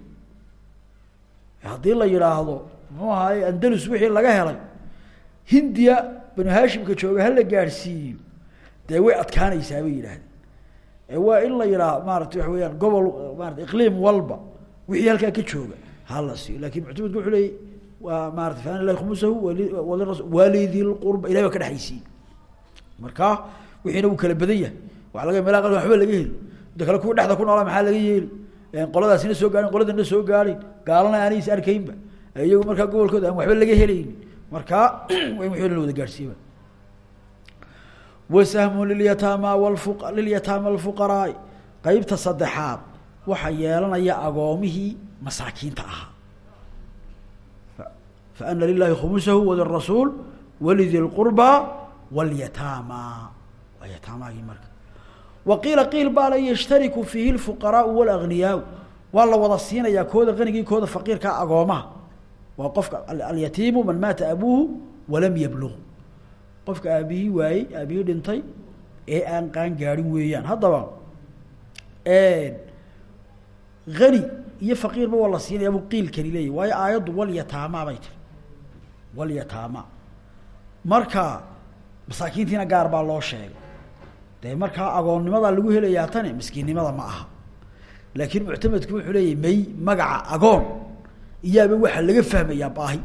Haddii la yidhaahdo muxuu ahaay andalus wixii laga helay hindiya banu haashimka jooga hala gaadhsiiyo dee way adkaanaysaa bay yidhaahdeen. Waa in la yidhaah maarata waxa weyaan gobol maarata iqliim walba wixii halkaa ka jooga hala siiyo. Lakin muctamedku wuxuu leeyay waa maarata faana ilahi khumusahu walirasul walidi lqurba ilahi baa ka dhexaysiiye marka wixiina wuu kala badan yahay. Waa laga mela qal waxba laga heli mida kale kuwa dhexda ku noolaa maxaa laga yeeli qoladaasina soo gaarin qoladana soo gaarin. Gaalana aanay is arkaynba iyagu markaa gobolkooda aan waxba laga helaynin markaa <clears throat> wixii la wada gaadhsiiba wasahmu lilyataama wlfu lilyataama alfuqaraai qeybta saddexaad waxaa yeelanaya agoomihii masaakiinta ahaa. Faana lilahi khumusahu walirasuul walidi lqurba walyataama waa yataamaagii marka. Wa qiila qiil baa la yashtariku fiihi lfuqaraau walagniyaau waa la wada siinayaa kooda qanigii kooda faqiirkaa agoomaha waa qofka alyatiimu man maata abuuhu walam yablug qofka aabihii waayey aabihii dhintay ee aan qaan gaadhin weeyaan. Haddaba hani iyo faqiirba waa la siinaya buu qiilkani leeyahy. Waayo aayaddu walyataama bay tiri walyataama marka masaakiintiina gaar baa loo sheegay. Dee markaa agoonnimadaa lagu helayaa tani miskiinnimada ma aha. Laakiin muctamadku wuxuu leeyahy may magaca agoon iyaaba waxaa laga fahmayaa baahi.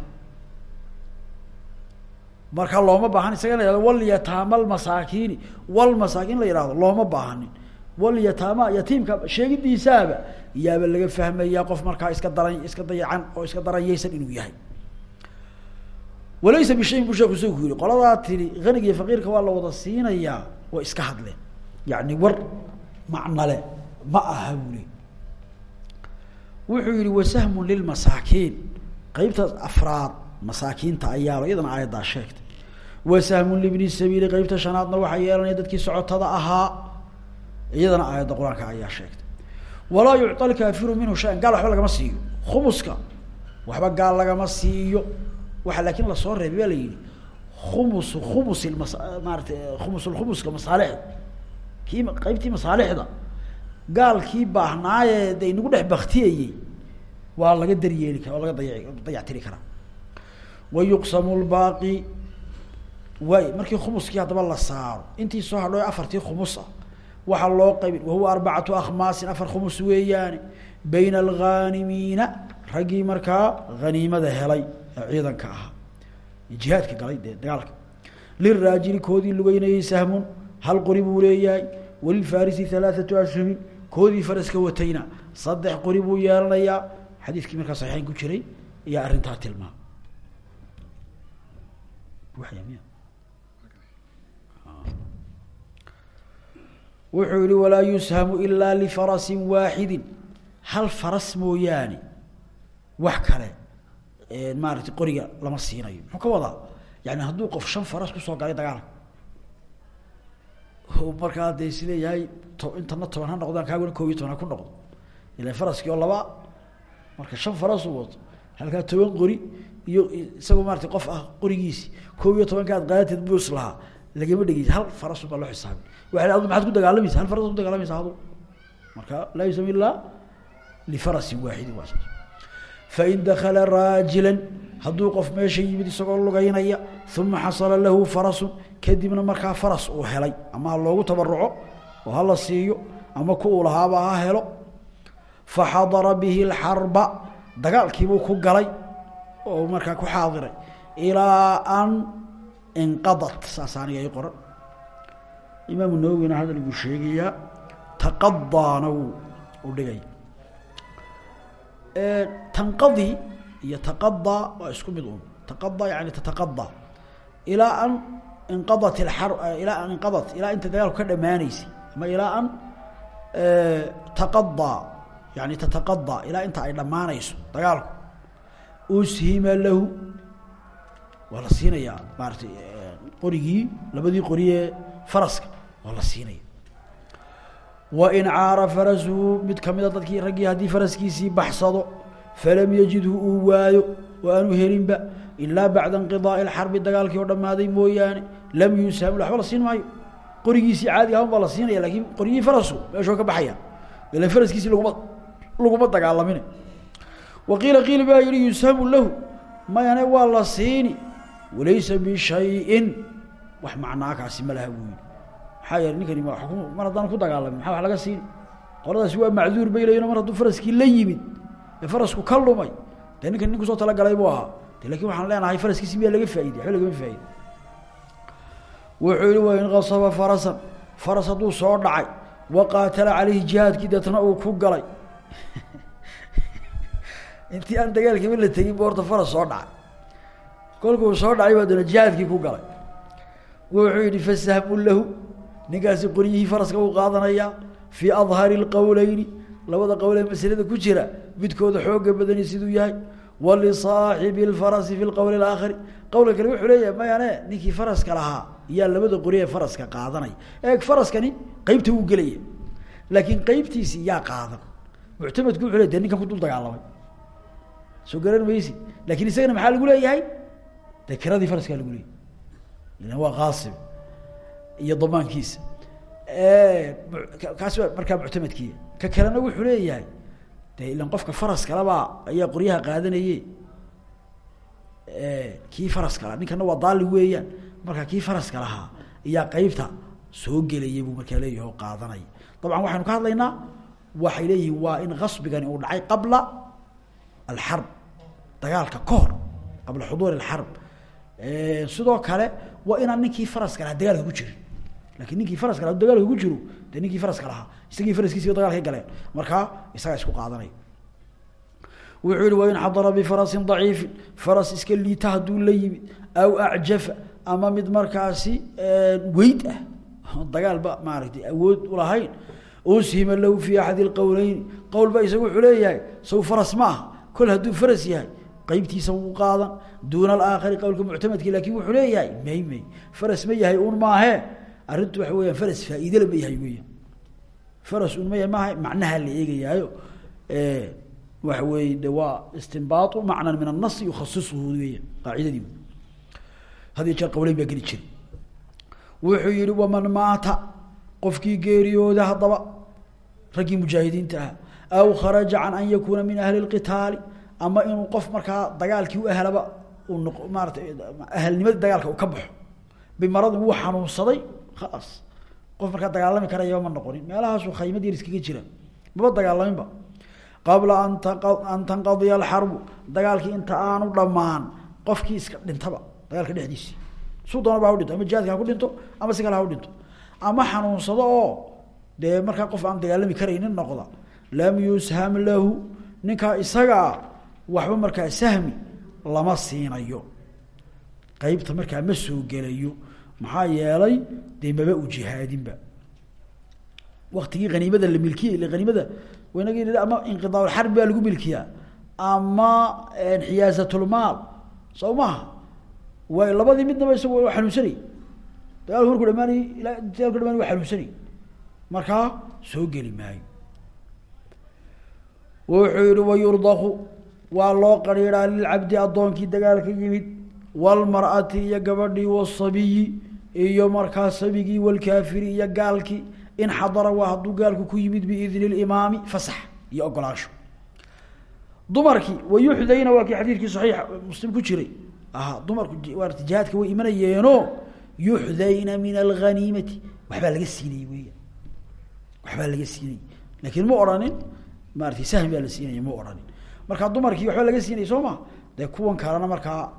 Marka looma baahan isaga in la yahado walyataama almasaakiini walmasaakiin la yihahdo looma baahanin. Walyataama yatiimka sheegidiisaaba iyaaba laga fahmayaa qof markaa iska daran iska dayacan oo iska daranyaysan inuu yahay. Walaysa bishayin bu sheeku isagu ku yihi tiri aniga iyo faqiirka waa la wada siinayaa way iska hadleen. Yani war macnale ma aha bule wuxuu yihi wasahmun lilmasaakiin qeybtaas afraad masaakiinta ayaaba iyadana aayaddaa sheegtay. Wasahmun libni sabiili qeybta shanaadna waxaa yeelanaya dadkii socotada ahaa. Iyadana aayadda qur'aanka ayaa sheegtay. Walaa yucطa lkaafiru minhu shayan gaal waxba lagama siiyo. Khumuska waxba gaal lagama siiyo. Waxaa laakin la soo reebay la yihi khumus khumus maarata khumusulkhumuska masaalixda. Kii qeybtii masaalixda gaalkii baahnaaye de inagu dhex baktiyayey waa laga daryeeli kara waa laga daya dayactiri karaa. Wa yuqsamu lbaaqi waay markii khumuskii haddaba la saaro intii soo hadho afartii khumus ah waxaa loo qaybin wahuwa arbacatu akhmaasin afar khumus weeyaane bayna alghanimiina raggii markaa haniimada helay ciidanka ahaa jihaadka galay dee dagaalka. Liraajili koodii lugeynayay sahmun hal qori buu leeyahay walilfarisi halaathatu ashhumin koodii faraska watayna. Saddex qori buu yeelanayaa. Xadiiskii markaa saxiixeyn ku jiray ayaa arrintaa tilmaam wuxuu yihi walaa yushamu ilaa lifarasin waaxidin hal faras mooyaane wax kale maarata qoriga lama siinayo. Muxuu ka wadaa? Yani hadduu qof shan faras ku soo galay dagaalka markaa dee is leeyahay intana toban noqdaan kaaguna koob ku noqdo. Ila faraskii oo laba marka shan farasuu wato halkaa toban qori iyo isagoo maarata qof ah qorigiisi koob iyo tobanka ad qaadateed bus lahaa. Lagama hal farasun baa loo xisaabin. Waa adu maxaad ku dagaalamaysa hal faras ku dagaalamaysa adu marka laa yusami ilaa lifarasin waaxidin waa fain dakala raajila hadduu qof meesha yimid isagoo lugeynaya uma xasala lahu farasun kadibna markaa faras uu helay ama ha loogu tabaruco oo hala siiyo ama ku uu lahaaba ha helo. Faxadara bihi lxarba dagaalkiibuu ku galay oo markaa ku xaadiray ilaa an inqadat saas aniga i qoran. Imaamu nawowina hadal buu sheegayaa taqadaana wuu u dhigay tanqadi iyo taqadaa waa isku mid un taqada yani tataqada ilaa an inqadat iar ilaa an inqadat ilaa inta dagaalku ka dhamaanaysay ama ilaa an taqadaa yani tataqadaa ilaa inta ay dhammaanayso dagaalku ushima lahu waa la siinayaa maaratay qorigii labadii qoriyee faraska waa la siinaya wain caara farasuhu mid kamida dadkii raggii haddii faraskiisii baxsado falam yajidhu uu waayo oo aanu helinba ilaa bacda inqidaai lxarbi dagaalkii oo dhammaaday mooyaane lam yusham waxba la siin maayo. Qorigiisii caadiga ahan baa la siinaya laakiin qoryihii farasu meeshoo ka baxaya ila faraskiisii laguma laguma dagaalamin waqiila qiil baa yihi yushamu lahu mayane waa la siini. Walaysa bishayin. Wax macnaa ma laha buyi maxaa ninkani ma mar haddaan ku dagaalamin maxaa wax laga siini? Qoladaasi waa macduur bay leeyihiin mar hadduu faraskii la yimid farasku ka lumay dee ninkan nin ku soo talagalay buu ahaa. De waxaan leenahay faraskiisi miyaa laga faaidey waxba lagama faaide wuxuu yihi wain kasaba farasan. Faras hadduu soo dhacay. Waqaatala caleyhi jihaadkii deetna uu ku galay. <laughs> Intii aan dagaalkiiba la tegin bu horta faras soo dhacay. Kolkuu soo dhacay baa dana ku galay. Wuxuu yihi fasahmu lahu. Ninkaasi qoryihii faraska uu qaadanayaa fii adhari lqowleyni labada qowlee maslada ku jira midkooda xooga badani siduu yahay walisaaxibi lfarasi fi lqowli alaakhari qowlka kale wuxuu leeyahay mayane ninkii faraska lahaa yaa labada qori ee faraska qaadanaya eeg faraskani qeybta wuu gelaya laakiin qeybtiisi yaa qaadan muctamadku wuxu ley de ninkan ku dul dagaalamay soo garan maysi laakiin isagana maxaa lagu leeyahay de kiradii faraskaa lagu leeyahy waa kaasib iyo damaankiisa kaasi markaa muctamadkiia ka kalena wuxuu leeyahay de ilan qofka faras kalebaa ayaa qoryaha qaadanaye kii faraska laha ninkana waa daali weeyaan. Marka kii faraska lahaa iyaa qeybta soo gelaya buu markaa leeyahi oo qaadanaya dabcan waxaynu ka hadlaynaa waxay leeyihiin waa in kasbigani uu dhacay qabla alxarb dagaalka ka hor qabla xuduuri alxarb. Sidoo kale waa inaan ninkii faraska lahaa dagaalka ku jirin laakiin ninkii faraska laha dagaalka ku jiro dee ninkii faraska lahaa isagii faraskiisi dagaalkay galeen. Markaa isagaa isku qaadanaya wuxuu yihi wain xadara bifarasin daciifin faras iska liita hadduu la yimid aw acjafa ama mid markaasi weyd ah. Dagaalba maaragtay awood ulahayn ushima lahu fi axadi lqowleyni qowl ba isagu wuxuu leeyahay saw faras ma aha kol hadduu faras yahay qeybtiisa wuu qaadan duuna alaakhari qowlka muctamadki laakiin wuxuu leeyahay may may faras ma yahay un maahe arrintu waxa weyaan faras faa-iidela ma yahay weya faras un ma macnaha la eegayaayo waxa weeye de waa istinbaatu macnan min anasi yukhasisuhu weya qaacidadii had jeer qowleyn baa geli jira wuxuu yihi waman maata qofkii geeriyooda haddaba raggii mujaahidiinta ah aw kharaja can an yakuuna min ahli اlqitaali ama inuu qof markaa dagaalkii u ahlaba uu noq maaratay ahalnimadii dagaalka uu ka baxo bimaradin wuu xanuunsaday khalaas qof markaa dagaalami karayaba ma noqonin. Meelahaasuu khaymad yar iskaga jira maba dagaalaminba qabla an an tanqadiya alxarbu dagaalkii inta aanu dhammaan qofkii iska dhintaba dagaalka dhexdiisii suu doona ba ha dhinto ama jihaadka ha ku dhinto ama si u dhinto. Ama xanuunsado oo dee markaa qof aan dagaalami karaynin noqda lam yusham lahu ninkaa isagaa waxba markaa sahmi lama siinayo. Qeybta markaa ma soo gelayo maxaa yeelay dee maba u jihaadinba. Waktigii haniimada la milkiyay ila haniimada wanagi ama inqidaauxarbi baa lagu milkiyaa ama xiyaasatulmaal soo maha way labadii midnaba isagu xanuunsanay dagaalku markuu dhamaanay dagaalku dhamaanay waa xanuunsanay markaa soo geli maayo. Wuxuu yihi wayurdaku waa loo qariiraa lilcabdi addoonkii dagaalka yimid wlmar'ati iyo gabadhii wasabiyi iyo markaa sabigii walkaafiri iyo gaalkii in xadara hadduu gaalku ku yimid biidni fasax iyo ogolaansho. Dumarkii wayuxdayna waa kii xadiidkii saxiix muslim ku jiray. Aha dumarku waat jihaadka way imanayeeno yuxdayna min alghaniimati. Waxbaa laga siinayey weya waxbaa laga siinayey laakiin ma odhanin maarata sahmi baa la siinaya ma odhanin. Markaa dumarkii waxbaa laga siinaya soo ma? Dee kuwan kalena markaa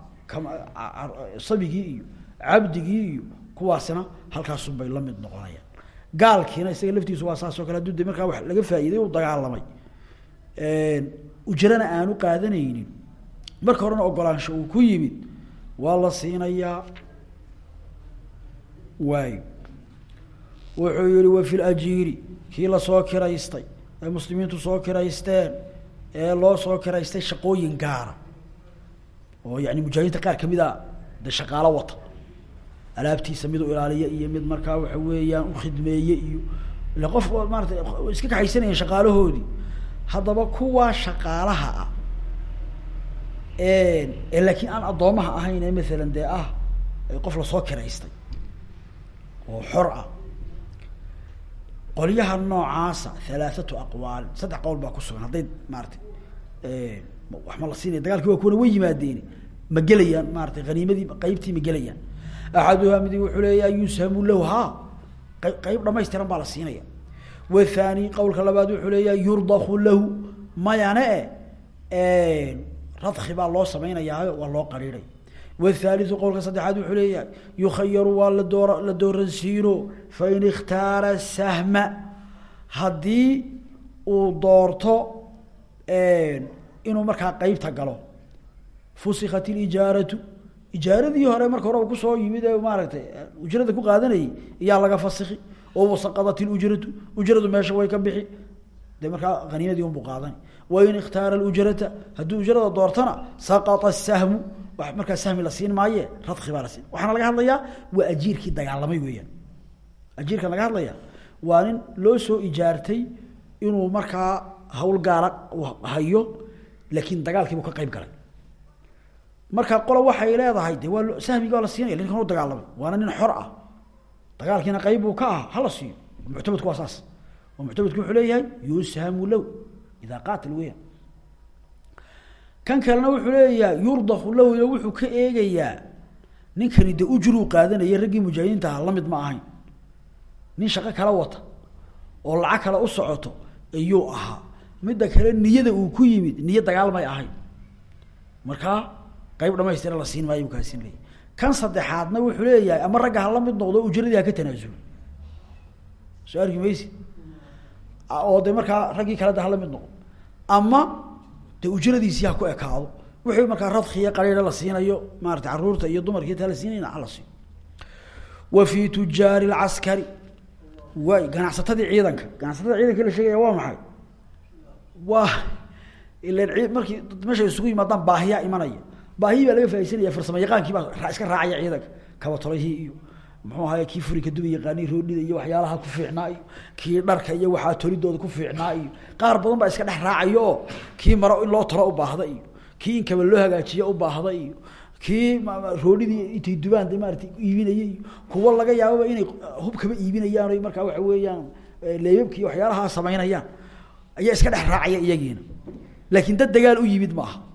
sabigii iyo cabdigii iyo kuwaasina halkaasun bay la mid noqonayaan. Gaalkiina isaga laftiisu waa saas oo kale haduu de markaa wa laga faa'iiday u dagaalamay. Ujrana aanu qaadanaynin. Marka horena ogolaansho uu ku yimid waa la siinayaa. Waayo. Wuxuu yihi wafi lajiiri kii la soo kiraystay ee muslimiintu soo kiraysteen ee loo soo kiraystay shaqooyin gaara. Oo yani mujaahidiinta qaar ka mid a de shaqaalo wata alaabtiisa mid u ilaaliya iyo mid markaa waxa weeyaan ukhidmeeye iyo ile qof maarata iska kaxaysanayeen shaqaalahoodii. Haddaba kuwaa shaqaalaha ah ee laakiin aan addoomaha ahayn ee maalan dee ah qof la soo kiraystay oo xor ah. Qolyaha noocaasa halaathatu aqwaal saddex qowl baa ku sugan. Hadday maaratay wax ma la siinaya dagaalkii waa kuwana way yimaadeen. Ma gelayaan maaratay haniimadii qeybtii ma gelayaan axaduhaa midi wuxuu leeya yushamu lahu ha qey qeyb dhamaystiran baa la siinaya wathani qowlka labaad wuxuu leeya yurdaku lahu mayane e radki baa loo sameynayaayo waa loo qariiray wthaliu qowlka saddexaad wuxuu leeyahay yukhayaru waa la door la dooransiino fain ikhtaara sahma haddii uu doorto inuu markaa qeybta galo fusikat ilijaaratu ijaaradii hore marka hore ku soo yimid ee maaragtay ujrada ku qaadanayay iyaa laga fasiki oo wasaqadat ilujratu ujradu meesha way ka bixi. De markaa haniimadii unbuu qaadani wain ikhtaara alujrata haddii ujrada doortana saqata sahmu wa markaa sahmi la siin maaye radki baa la laga hadlayaa waa ajiirkii dagaalamay weeyaan. Ajiirkan laga hadlaya waa nin loo soo ijaartay inuu markaa hawl gaara hayo laakiin dagaalkiibu ka qeyb galay marka qola waxay leedahay de waa sahmigi waa la siinaya ninkan u dagaalamay. Waana nin xor ah. Dagaalkiina qeyb buu ka ah hala siiyo. Muctamadku waa saas. Oo muctamadku wuxuu leeyahay yushamu low idaa qaatil weeyaan kan kalena wuxuu leeyahay yurdaku lahu iyo wuxuu ka eegayaa ninkani de ujruu qaadanaya raggii mujaahidiinta aha la mid ma ahayn. Nin shaqo kala wata oo lacag kale u socoto ayuu ahaa. Midda kale niyada uu ku yimid niyo dagaal may ahayn. Markaa qayb dhamaystira la siin maayo kaasin leeyahy kan saddexaadna wuxuu leeyahay ama ragga hala mid noqdo ujuradii ha ka tanaasulo. Soo arki maysi oo de markaa raggii kale de hala mid noqdo. Ama de ujradiisii ha ku ekaado. Wixii markaa radkiiyo qaliila la siinayo maarata carruurta iyo dumarkii taa la hala siiyo wa fi tujaari lcaskari waay ganacsatadii ciidanka. Ganacsatada ciidanka la sheegaya waa maxay? Waa ilan markii meesha isugu yimaadaan baahiyaa imanaya baahiyi baa laga faaisanaya farsamo yaqaankii baa iska raacaya ciidanka kabatolahii iyo muxuu ahaye kii furika duba yaqaanii roodhida iyo waxyaalaha ku fiicnaa iyo kii dharka iyo waxaa tolidooda ku fiicnaa iyo qaar badan baa iska dhex raacayo. Kii maro in loo tolo u baahda iyo kii in loo hagaajiyo u baahda iyo kii roodhidii intay dubaan de maarata iibinaya iyo laga yaababa inay hubkaba iibinayaan markaa waxa weeyaan leebabki waxyaalaha samaynayaan. Ayaa iska dhex raacaya iyagiina. Laakiin dad dagaal u yimid ma aha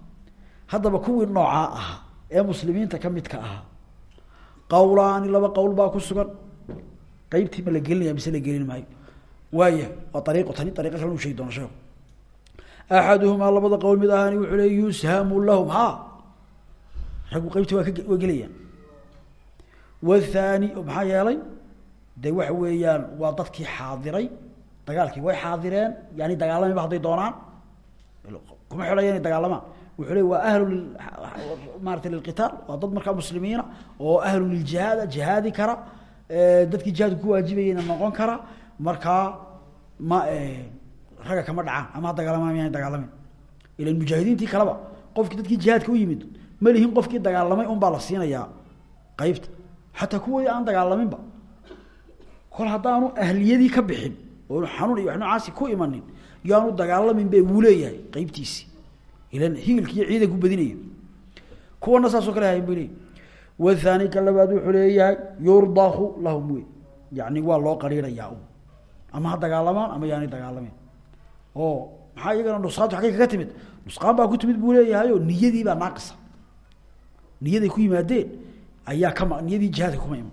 haddaba kuwii noocaa ahaa ee muslimiinta kamidka ahaa qawlaani laba qowl baa ku sugan. Qeybtii ma la gelinaya mise la gelin maayo? Waaya waa ariiqo tani ariiqa kale u sheegi doona sheeku labada qowl mid ahaani wuxuu le yushamu lahum ha! Raggu qeybtii waa ka waa gelayaan. Wathani maxaa yeelay de waxa weeyaan waa dadkii xaadiray. Dagaalkii way xaadireen yani dagaalamayba hadday doonaan. Kuma xidhaya inay dagaalamaan wuxuu le waa ahlu maarata lilqitaal waa dad markaa muslimiina oo ahlu liljihaada jihaadi kara dadkii jihaadku ku waajibayeyna noqon kara markaa ma ragga kama dhacaan ama ha dagaalamaan miyaana dagaalamin ilan mujaahidiintii kaleba qofkii dadkii jihaadka u yimid ma lihin qofkii dagaalamay un baa la siinayaa qeybta xataa kuwoodii aan dagaalaminba kol haddaanu ahliyadii ka bixin oo xanuun iyo wax noocaasi ku imanin ilan higilki iyo ciidanku badinaya kuwana saasoo kale hayan bay leeyihi wathani ka labaad wuxuu leeyahay yurdaku lahum wey yani waa loo qariirayaa ama dagaalamaan ama yaanay dagaalamin oo maxaa iyagana nusqaantu agay kaga timid? Nusqaan baa ku timid buu leeyahay oo niyadii baa naaqisa. Niyaday ku yimaadeen ayaa kama niyadii jihaadka kuma iman.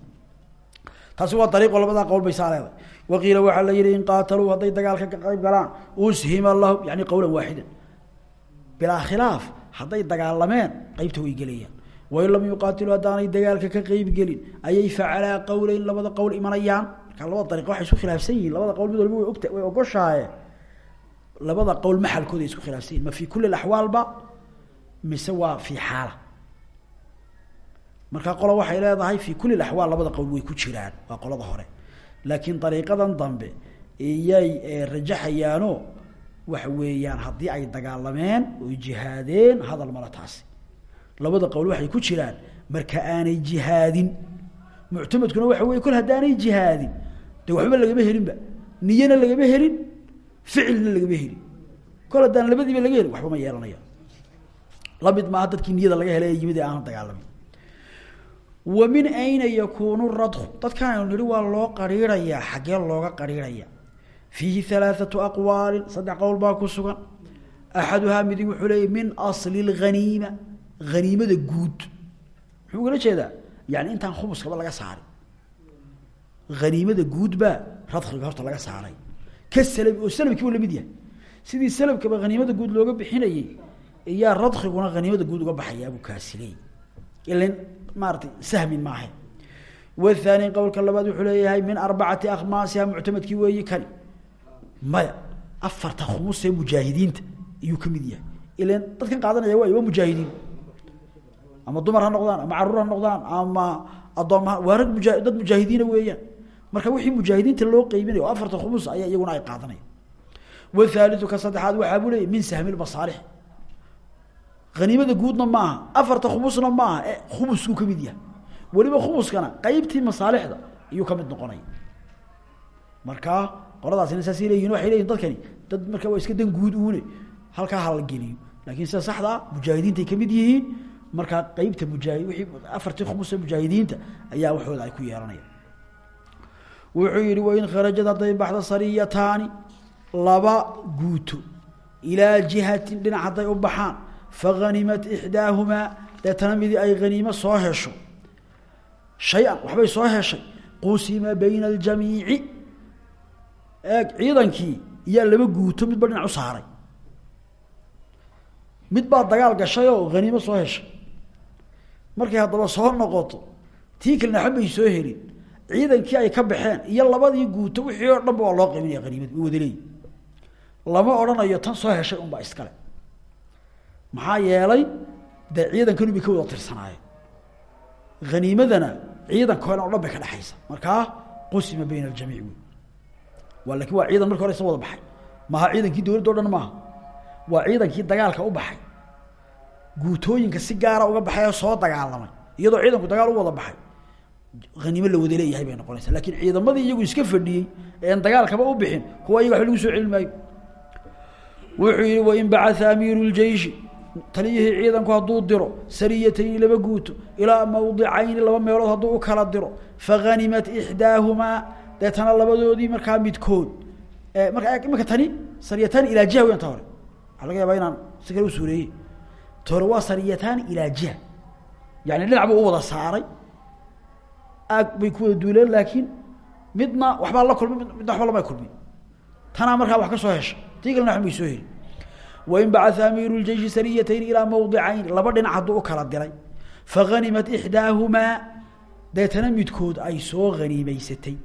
Taasi waa dariiqo labadaa qowl bay saa waqiila waxaa la yihi in qaataluu hadday dagaalka ka qayb galaan ushima lahum yani qowlan waaxidan bilaa khilaaf hadday dagaalameen qeybta way gelayaan. Wain lam yuqaatiluu haddaanay dagaalka ka qeyb gelin ayay facalaa qowleyn labada qowl imanayaan. Markaa labada dariiq waxay isku khilaafsan yihiin labada qowl mid walba way ogta way ogoshaaye labada qowl maxalkooda ay isku khilaafsan yihiin ma fi kuli axwaalba mise waa fi xaala. Markaa qola waxay leedahay fi kuli axwaal labada qowl way ku jiraan waa qolada hore. Laakiin dariiqadan dambe iyay rajaxayaano waxa weeyaan haddii ay dagaalameen oy jihaadeen hadal mala taasi. Labada qowl waxay ku jiraan marka aanay jihaadin. Muctamadkuna waxa wey kol haddaanay jihaadin de waxba lagama helinba. Niyana lagama helin ficilna lagama helin. Kol haddaan labadiiba laga helin waxba ma yeelanaya la mid maaha dadkii niyada laga helay yimid ee aan dagaalamin wa min ayna yakuunu radku dadkan aynu waa loo qariirayaa xaggee looga qariiraya fiihi alaaatu aqwaalin saddex qowl baa ku sugan axaduhaa midi wuxuu leeyay min asli اlghaniima haniimada guud muxuu ugala jeedaa yani intaan khumuskaba laga saarin haniimada guud baa radkiga horta laga saaray ka salbi oo salbkii u la mid yahay sidii salbkaba haniimada guud looga bixinayey iyaa radkiguna haniimada guud uga baxayaabuu kaasi leeyay ilan maaratay sahmin maaha wathani qowlka labaad wuxuu leeyahay min arbacati akhmaasiha muctamadkii weeyi kani maya afarta khumus ee mujaahidiinta iyuu ka mid yahay. Ilan dadkan qaadanaya waa mujaahidiin. Ama dumar ha noqdaan ama carruur ha noqdaan ama addoomma waa rag muja dad mujaahidiina weeyaan. Marka wixii mujaahidiinta loo qeybinaya oo afarta khumus ayaa iyaguna ay qaadanaya wathaaliu ka saddexaad waxaa buu leeyay min sahmi lmasaalix haniimada guudna maaha afarta khumusna maaha e khumuskuu ka mid yahay. Weliba khumuskana qeybtii masaalixda iyuu ka mid noqonaya. Markaa qoladaasina saasay leyihin waxay leyihin dadkani dad marka waa iska dan guud uune halkaa hala geliyo laakiin sida saxdaa mujaahidiintay ka mid yihiin markaa qeybta mujaahid wiii afartii khumusa mujaahidiinta ayaa waxooda ay ku yeelanaya wuxuu yihi wain kharajad hadday baxda sariyataani laba guuto ilaa jihatin dhinac hadday u baxaan faganimat ixdaahumaa. Deetana midii ay haniimo soo hesho. Shay-an waxbay soo heshay. Qusima bayna aljamiici eeg ciidankii iyaa laba guuto midba dhinac u saaray. Mid baa dagaal gashay oo haniimo soo heshay. Markay haddaba soo noqoto tii kalena xabbay soo helin. Ciidankii ay ka baxeen iyo labadii guuto wixii oo dhanba waa loo qiiminaya haniimadi way wada leeyihiin lama odhanayo tan soo heshay unbaa iskale maxaa yeelay dee ciidankanu bay ka wada tirsanaayeen haniimadana ciidanka o dhan bay ka dhexaysa markaa qusima bayna aljamiic wey laakiin waa ciidan marki hore isa wada baxay. Maaha ciidankii dowladda o dhan maaha. Waa ciidankii dagaalka u baxay. Guutooyinka si gaara uga baxay oo soo dagaalamay iyadoo ciidanku dagaal u wada baxay. Haniimo la wada leeyahay bay noqonaysaa. Lakin ciidamadii iyagu iska fadhiyey een dagaalkaba u bixin kuwa iyaga waba lagu soo celin wuxuu yihi wain bacaa amiiru ljeishi taliyihii ciidanku hadduu diro sariyatayni laba guuto ilaa mawdicayni laba meelood hadduu u kala diro. Faganimat ixdaahumaa deetana labadoodii markaa midkood marka imanka tani sariyataani ilaa jiha weyan ta hore. Waxaa laga yaabaa inaan si kale u suureeyey. Ta hore waa sariyataani ilaa jiha yani dhinac buu u wada saaray. Aag bay ku wada duuleen laakiin midna waxbaa la kulmay midna waxba lamay kulmin. Tanaa markaa wax ka soo hesha. Tii kalena waxbay soo heli. Wain bacaa amiiru ljeishi sariyatayn ilaa mawdicayn. Laba dhinac hadduu u kala diray faganimat ixdaahumaa. Deetana midkood ay soo haniimeysatay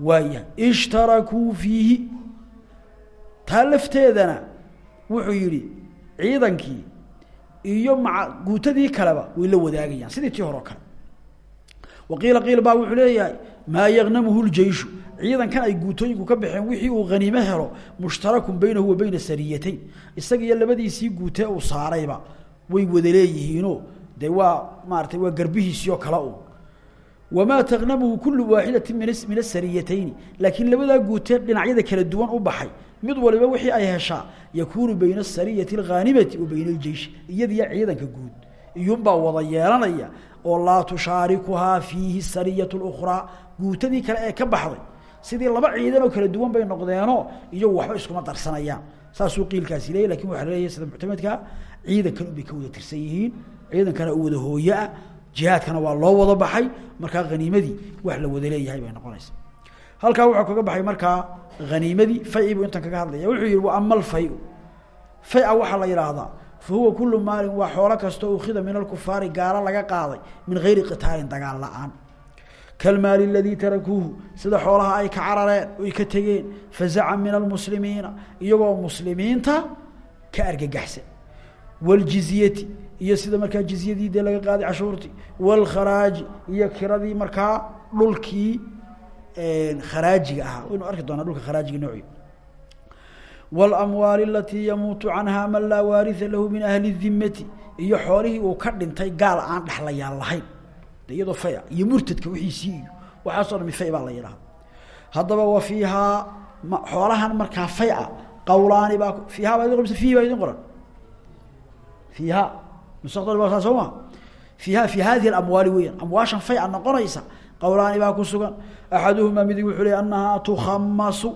waaya ishtarakuu fiihi. Taa lafteedana wuxuu yihi ciidankii iyo maa guutadii kaleba way la wadaagayaan sidii tii hore kale. Waqiila qiil baa wuxuu leeyahay maa yagnamuhu ljeishu ciidankan ay guutooyinku ka baxeen wixii uu haniimo helo mushtarakun baynahu wa bayna sariyatayn isaga iyo labadiisii guutee uu saarayba way wada leeyihiino dee waa maaratay waa garbihiisii oo kale wamaa tagnamuhu kulu waaxidati min asariyatayni laakiin labadaa guutee dhinacyada kala duwan u baxay mid waliba wixii ay heshaa yakuunu bayna asariyati alghaanimati wa bayna aljeishi iyadiyo ciidanka guud iyuunbaa wada yeelanaya oo laa tushaarikuhaa fiihi sariyatu lukhraa guutadii kale ee ka baxday sidii laba ciidan oo kala duwan bay noqdeenoo iyagu waxba iskuma darsanayaan saasuu qiilkaasi leeyay laakiin wada hooyeah jihaadkana waa loo wada baxay markaa haniimadii wax la wada leeyahay bay noqonaysa. Halkaa wuxuu kaga baxay markaa haniimadii fay buu intan kaga hadlaya wuxuu yihi wa ama alfayu faya waxaa la yidhaahdaa fa huwa maalin waa xoolo kastoo ukhida min alkufaari gaalo laga qaaday min gayri qitaalin dagaal la'aan. Kalmaali aladii tarakuuhu sida xoolaha ay ka carareen oy ka tegeen fazaca min almuslimiina iyagoo muslimiinta ka argagaxsan. Wاljizyati iyo sida markaa jizyadii dee laga qaaday cashuurtii wاlkharaaji iyo kiradii markaa dhulkii kharaajiga ahaa waynu arki doonaa dhulka kharaajiga nooci wاlamwaali alatii yamuutu canha man laa waaria lahu min ahli الdimati iyo xoolihii uu ka dhintay gaal aan dhexlayaan lahayn de iyadoo faya iyo murtadka wixiisii iyo waxaaso dhami fay baa la yidhaha haddaba wa fiihaa xoolahan markaa faya qawlaani baa fiiha baa idin qomsa fihi baa idin qoran fiiha nusakda baa saa soo ma fiiha fi hadihi alamwaali weeyaan amwaashan faya noqonaysa qawlaani baa ku sugan axaduhumaa midig wuxuu ley annahaa tukhamasu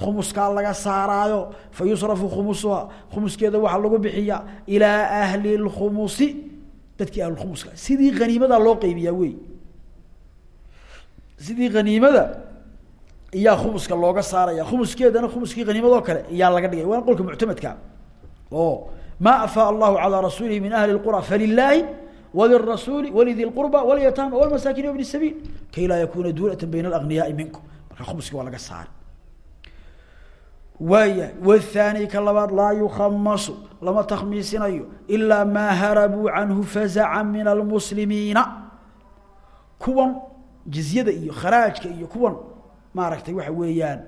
khumuskaa laga saaraayo fa yusrafu khumusuha khumuskeeda waxaa lagu bixiyaa ilaa ahli اlkhumusi dadkii ahlulkhumuska sidii haniimadaa loo qeybiyaa wey sidii haniimada iyaa khumuska looga saaraya khumuskeedana khumuskii haniimadoo kale iyaa laga dhigay waana qolka muctamadka oo maa afaa allahu calىa rasuulihi min ahli اlqura falilaahi walirasuuli walidi اlqurba walyataama walmasaakin wbn sabiil kay laa yakuna duulata bayna alagniyaai minkum marka khumuskii waa laga saaray waaya wthaani ka labaad laa yukhamasu lama takhmiisinayo ilaa maa harabuu canhu fazaca min almuslimiina kuwan jizyada iyo kharaajka iyo kuwan maaragtay waxa weeyaan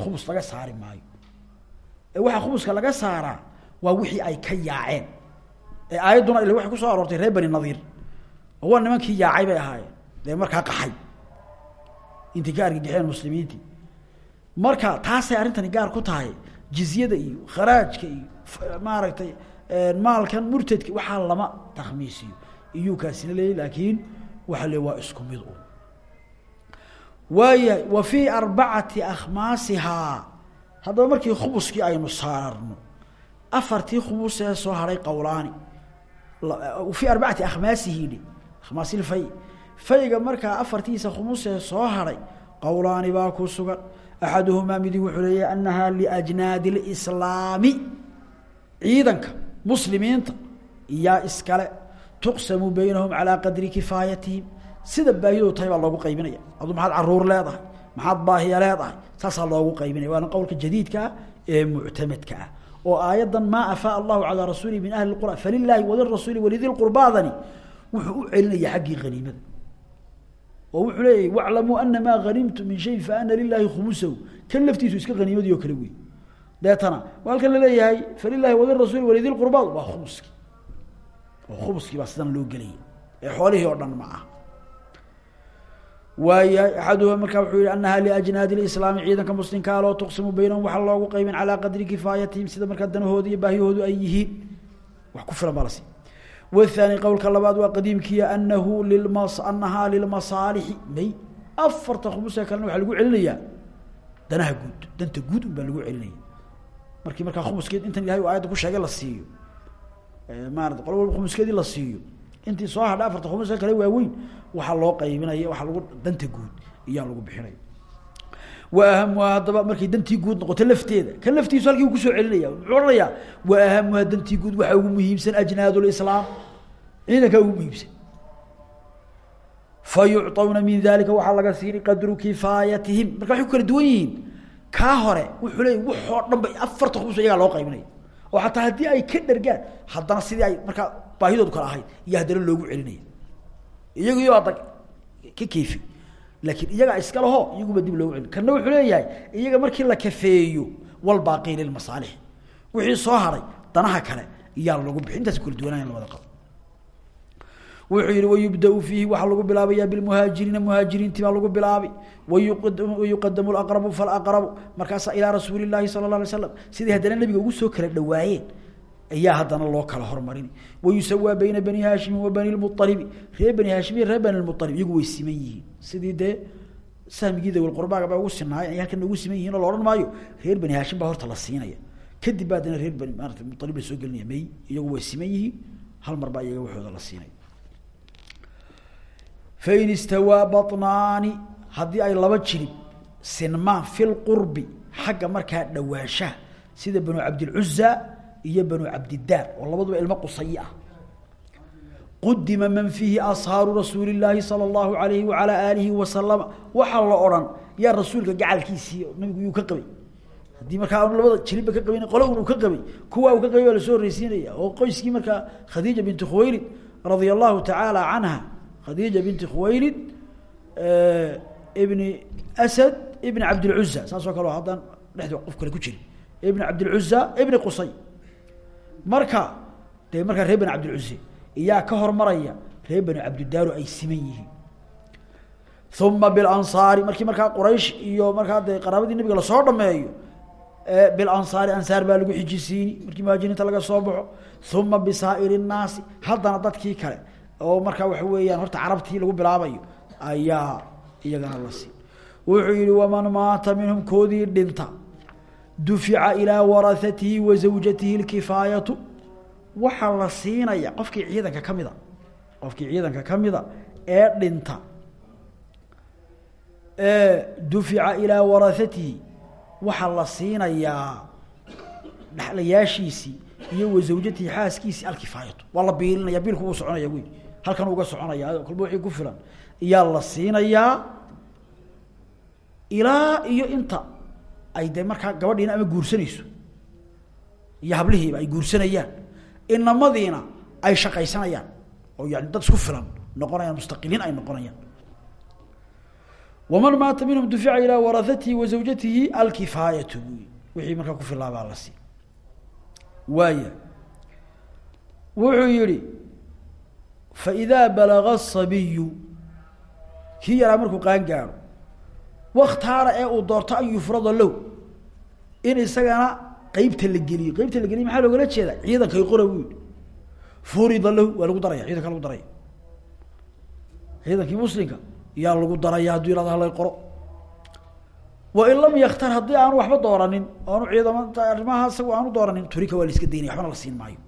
khumus laga saari maayo ee waxaa khumuska laga saaraa waa wixii ay ka yaaceen. Ee aayadduna il waxay ku soo aroortay reer bani nadiir. Oo waa nimankii yaacay bay ahaayeen. Dee markaa qaxay intay ka argagixeen muslimiintii marka taasay arrintani gaar ku tahay jizyada iyo kharaajka iyo maaragtay maalkan murtadka waxaa lama takhmiisiyo. Iyuu kaasina leeyay laakiin waxa le waa isku mid un waayahay wa fii arbacati akhmaasihaa. Haddaba markii khumuskii aynu saararno afartii khumus ee soo haray qowlaani fii arbacati akhmaasihi dhe akhmaasilfay fayga markaa afartiisa khumusee soo haray qowlaani baa ku sugan. Axaduhumaa midi wuxuu leeyahy anahaa liajnaadi اlislaami ciidanka muslimiinta iyaa iskale tuqsamu baynahum calaa qadri kifaayatihim. Sida baahidoodu tahay baa loogu qaybinaya. Adu maxaad carruur leedahay maxaad baahiya leedahay saasaa loogu qaybinaya. Waana qowlka jadiidka ah ee muctamadka ah oo aayaddan maa afaa allahu calaa rasuulihi min ahli qura falilaahi walirasuuli walidi lqurbaadani wuxuu u celinaya xaggii haniimada oo wuxuu leeyahy waclamuu ana maa hanimtu min shayin faana lilaahi khumusahu. Kan laftiisu iska haniimadii oo kale wey deetana waa halkan la leeyahay falilaahi walirasuuli walidi lqurbaad waa khumuskii oo khumuskii baa sidan loo gelaya ee xoolihii oo dhan ma ah waayahay axaduha markaa wuxuu yihi anaha liajnaadi lislaami ciidanka muslimkaa loo tuqsimu baynahum waxaa loogu qaybin calaa qadri kifaayatihim sida markaa danahooda iyo baahiyahoodu ay yihiin. Wax ku filan baa la sii wathani qowlka labaad waa qadiimkiya anahu anahaa lilmasaalixi may afarta khumuska kalena waxaa lagu celinayaa. Danaha guud danta guud un baa lagu celinaya markii markaa khumuskeed intan ilahay u aayadda ku sheegay la siiyo. Maarata qolo walba khumuskeedii la siiyo intii soo hadha afarta khumuska kale waaweyn waxaa loo qaybinaya waxaa lagu danta guud iyaa lagu bixinaya wa ahamuhaa haddaba markay dantii guud noqoto lafteeda kan laftiisu halkii ku soo celinaya muxuu odhanayaa wa ahamuhaa dantii guud waxaa ugu muhiimsan ajnaad lislaam ciidankaa ugu muhiimsan. Fa min dalika waxaa laga siini qadru kifaayatihim. Marka waxay ku kala duwan yihiin kaa hore wuxuu leeyay waxoo dhan ba afarta khumus iyagaa loo qaybinaya. Oo xataa haddii ay ka dhergaan haddana sidii ay markaa baahidoodu kala ahayd iyo haddana loogu celinaya iyagiyo adag ka keefi laakiin iyagaa iska laho iyaguba dib loogu celin. Kana wuxuu leeyahay iyaga markii la kafeeyo walbaaqi lilmasaalix wixii soo haray danaha kale iyaa lagu bixi intaas kala duwanaya labada qab wuxuu yihi wayubda fiihi waxaa lagu bilaabaya bilmuhaajiriina muhaajiriintii baa lagu bilaabay wayuqadamu aqrabu falaqrabu. Markaasaa ilaa rasuuli llaahi sala la alay slam sidai nabiga ugu soo kala dhawaayeen ayaa haddana loo kala hormarini wayusawaa bayna bani haashimin wa bani lmualibi reer bani haashim iyo reer bani lmualib iyagu way siman yihiin. Sidii dee sahmigii dawilqurbaaga ba ugu sinaay ay halkana ugu siman yihiin oo la odhan maayo. Reer bani haashim baa horta la siinaya. Kadib baa haddana bani maarata mualib la soo gelinaya may iyagu way siman hal mar baa iyaga waxooda la siinaya fain istawaa banaani haddii ay laba jirib sinmaan fi lqurbi xagga markaa dhawaanshaha sida banu cabdilcuza iyo banu cabdidaar oo labaduba ilmo qusayi ah. Qudima man fiihi ashaaru rasuuli llaahi sala allahu alayhi waalaa aalihi wasalama waxaa la odhan yaa rasuulka gacalkiisii nabigu yuu ka qabay. Haddii markaa aanu labada jiribba ka qabayn qole uu ka qabay kuwa uu ka qabay baa la soo horreysiinaya oo qoyskii markaa khadiija binti khuwaylid radia allahu tacaala canha khadiija khuwaylid ibni asad ibni cabdilcuza saasoo kale haddaan dhexdi qof kale ku jirin ibni cabdilcuza ibni qusay marka dee markaa reer bani cabdilcuze iyaa ka hormaraya reer bani cabdidaaru ay siman yihiin. Uma bilansaari markii markaa quraysh iyo markaa dee qaraabadii nabiga la soo dhameeyo bilansaari ansaar baa lagu xijisiini markii muhaajiriinta laga soo baxo. Uma bisaa'iri nnaasi haddana dadkii kale oo markaa waxa weeyaan horta carabtii lagu bilaabayo ayaa iyagana la siin. Wuxuu yihi waman maata minhum koodii dhinta dufica ilaa warahatihi wa zawjatihi lkifaayatu waxaa la siinaya qofkii ciidanka ka mida qofkii ciidanka ka mida ee dhinta. Dufica ilaa warahatihi waxaa iyo wa zawjatihi xaaskiisii alkifaayatu. Waa la biilinaya biilku uu soconaya wey halkan uga soconaya kolba wixii ku filan. Iyaa la siinayaa iyo inta ay dee markaa gabadhiina ama guursanayso iyo hablihiiba ay guursanayaan inamadiina ay shaqaysanayaan oo yani dad isku filan noqonayaan mustaqiliin ay noqonayaan. Waman maata minhum dufica ilaa warahatihi wa zawjatihi alkifaayatu buy wixii markaa ku filaabaa la sii. Waaya wuxuu yihi faidaa balaga asabiyu kii wakhtaara ee uu doorto an yufrada low. In isagana qeybta la geliyo. Qeybta la geliyo maxaa loogala jeeda ciidankay qora yihi furida lahu waa lagu daraya ciidanka lagu daraya ciidankii muslimka yaa lagu daraya hadduu yihahdo halay qoro. Wain lam yaktar haddii aanu waxba dooranin aanu ciidamanta arrimaha aanu dooranin turika waa la iska daynaya waxbana la siin maayo.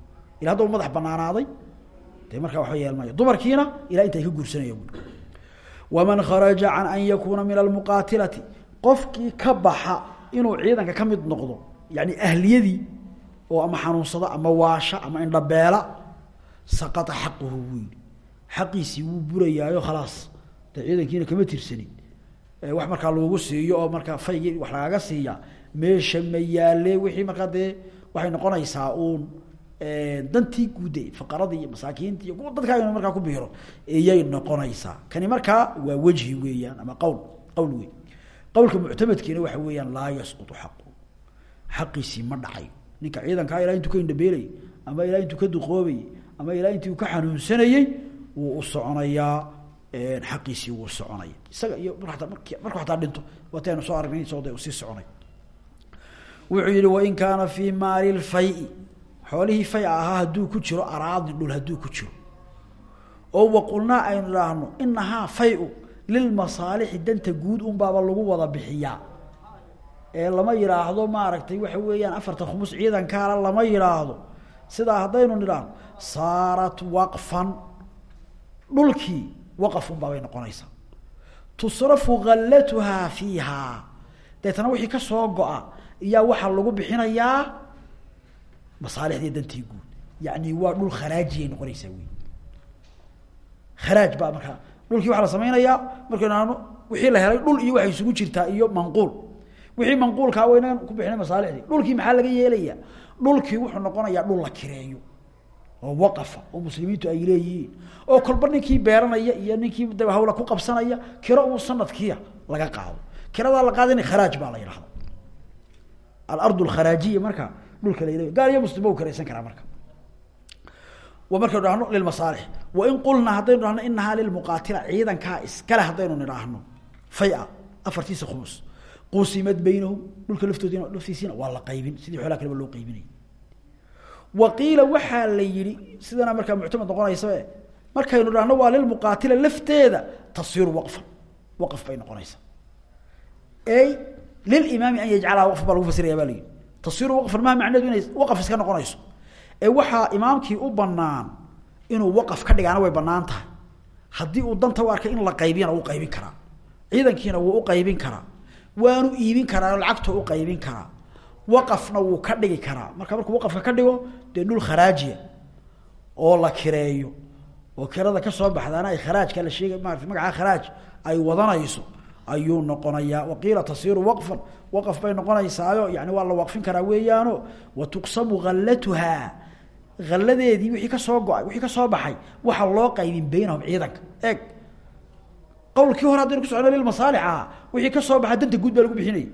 Ila hadda madax banaanaaday dee markaa waxba yeelmaayo. Dumarkiina ilaa inta ka guursanaya bu waman kharaja can an yakuuna min almuqaatilati. Qofkii ka baxa inuu ciidanka ka mid noqdo yani ahliyadii oo ama xanuunsada ama waasha ama indhabeela saqata xaquhu buu yihi xaqiisii wuu burayaayo khalaas. Dee ciidankiina kama tirsanin. Wax markaa lagugu siiyo oo markaa faygii wax lagaga siiya meesha ma yaale wixii markaa dee waxay noqonaysaa uun dantii guude faqaradii iyo masaakiintii iyo markaa ku biiro iyay noqonaysaa. Kani markaa waa wejhi weeyaan ama qawl qawl wey qawlka muctamadkiina waxa weeyaan laa yasqutu xaqu. Xaqiisii ma dhacayo ninka ciidankaa ilaa intuu ka indhabeelayy ama ilaa intuu ka duqoobayey ama ilaa intii ka xanuunsanayey wuu u soconayaa xaqiisii wuu soconaya isaga iyo mark markuu hataa dhinto waataynu soo aragnay soo de sii soconay. Wuxuu yihi wain kaana fii maali lfay xoolihii fay ahaa hadduu ku jiro araadin dhul hadduu ku jiro. oo waqulnaa aynu idhaahno inahaa fayu lilmasaalixi danta guud un baaba lagu wada bixiyaa. Ee lama yidhaahdo maaragtay waxa weeyaan afartan khumus ciidankaala lama yidhaahdo sidaa haddaynu nidhaahno saarat waqfan dhulkii waqaf un baabay noqonaysaa. Tusrafu khallatuhaa fiihaa. Deetana wixii ka soo go-a iyaa waxaa lagu bixinayaa masaalixdii dantii guud yani waa dhul kharaajiyay noqonaysaa wey kharaaj baa markaa dhulkii waxaa la samaynayaa markaynu wixii la helay dhul iyo waxay isugu jirtaa iyo manquul. Wixii manquulkaa waynagan ku bixinay masaalixdii dhulkii maxaa laga yeelayaa? Dhulkii wuxuu noqonayaa dhul la kireeyo oo waqafa oo muslimiintu ay leeyihiin oo kolba ninkii beeranaya iyo ninkii hawla ku qabsanaya kiro uu sanadkiia laga qaado. Kiradaa la qaadana kharaaj baa la yidhahda alardu alkharaajiya marka dhulka la gaal iyo muslim u karaysan karaa marka. Wa markaynu dhahno lilmasaalix wain qulnaa haddaynu dhahno inahaa lilmuqaatila ciidankaa iskale haddaynu nidhaahno faya afartiisa khumus qusimad baynahum dhulka laftoodina laftiisiina waa la qaybin. Sidii xoolaha kaleba loo qaybinayay waqiila waxaa la yihi sidana markaa muctamad noqonaysae markaynu dhahno waa lilmuqaatila lafteeda tasiru waqfan. Waqf bay noqonaysaa. Ey lilimaami an yajcalaha waqf baa lagu fasiraya ba la yihi tasiru waqfan maha macneedu inay waqaf iska noqonayso. Ee waxaa imaamkii u banaan inuu waqaf ka dhigaana way bannaan tahay. Uu danta u in la qaybiyana wuu qaybin karaa. Ciidankiina wuu qaybin karaa. Waanu iibin karaa lacagta u qaybin karaa. Waqafna wuu ka dhigi karaa. Marka markuu waqafka ka dhigo dee dhul kharaajiya oo la kireeyo oo kirada ka soo baxdaana ay kharaajka la sheegay maarata magaca kharaaj ay wadanayso ayuu noqonayaa. Waqiila tasiru waqfan waqaf bay noqonaysaayo yani waa la waqfin karaa weeyaano. Wa tuqsamu hallatuhaa halladeedii wixii ka soo go'ay wixii ka soo baxay waxaa loo qaybin baynahum ciidanka. Eeg. Qawlkii hore haddaynu ku socono lilmasaalix aha wixii ka soo baxa danta guud baa lagu bixinaya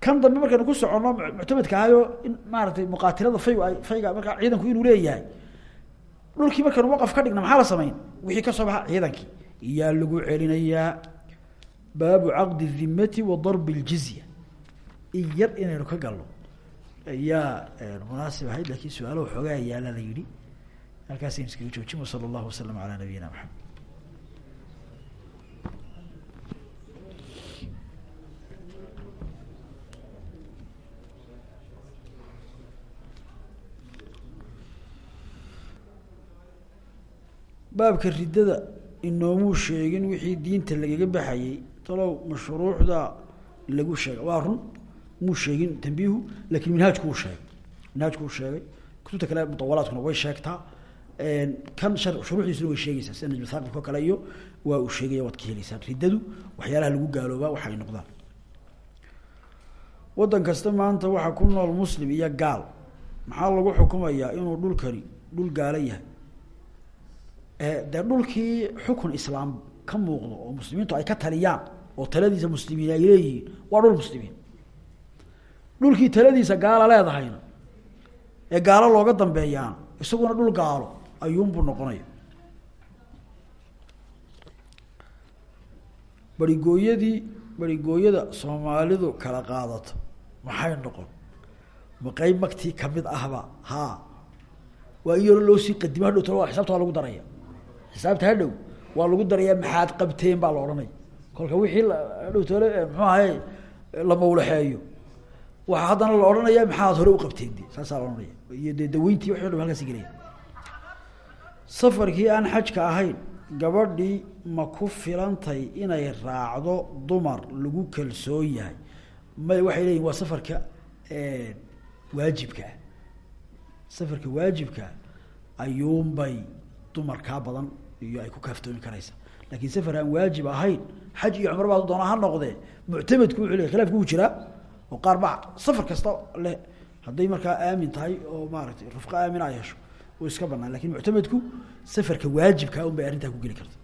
kan dambe markaynu ku soconno muctamadka ahayo in maaratay muqaatilada faygu ay fayga markaa ciidanku inuu leeyahay. Dhulkii markaynu waqaf ka dhigna maxaa la samayn? Wixii ka soo baxa ciidankii. Iyaa lagu celinayaa baabu caqdi dhimati wa darbi اljizya in inaynu ka galno ayaa munaasib ahayd laakiin su'aalo xoogaa yaalla la yihi halkaasaynu iskaga joojin wasala allahu wasalam alaa nabiyina maxamed baabka riddada inoomuu sheegin wixii diinta lagaga baxayey talow mashruucda lagu sheegay. Waa run muu sheegin tambiihu laakiin minhaajku sheegay. Minhaajku sheegay. Kutubta kale mudawalaadkuna way sheegtaa. Kan shuruuxdiisuna way sheegeysaa sida najmsaaqifka o kale iyo waa uu sheegaya waad ka heleysaan riddadu waxyaalaha lagu gaaloobaa waxa noqdaan. Waddan kasta maanta waxaa ku nool muslim iyo gaal. Maxaa lagu xukumayaa inuu dhulkani dhul gaalo yahay? Dee dhulkii xukun islaam ka muuqdo oo muslimiintu ay ka taliyaan oo taladiisa muslimiin ay leeyihiin waa dhul muslimiin. Dhulkii taladiisa gaala leedahayna ee gaalo looga dambeeyaana isaguna dhul gaalo ayuunbuu noqonaya barigooyadii barigooyada soomaalidu kala qaadato maxay noqon? Ma qeyb magtii ka mid ahba? Ha waa in yaro loo sii qadimo hadhow talo xisaabta waa lagu daraya xisaabta hadhow waa lagu darayaa maxaad qabteen baa la odhanaya kolka wixii hadhow tole muxuu ahay la mawlaxeeyo waxaa haddana la odhanaya maxaad hore u qabteen de saasaa la ohanaya iyo dee daweyntii waxi o dhan halkaasi gelaya safarkii aan xajka ahayn gabadhii ma ku filantay inay raacdo dumar lagu kalsoon yahay. May waxay leeyihiin waa safarka waajibkaa safarka waajibkaa ayuunbay dumarkaa badan iyo ay ku kaaftoomi karaysa. Lakin safar aan waajib ahayn xaj iyo cumro baa doona ha noqdee. Muctamedku wuxuu le khilafku wuu jiraa oo qaar ba safar kasta leh. Hadday markaa aamin tahay oo maaratay rufqa aamin ay hesho uu iska banaan laakiin muctamedku safarka waajibkaa un bay arrintaa ku geli karta.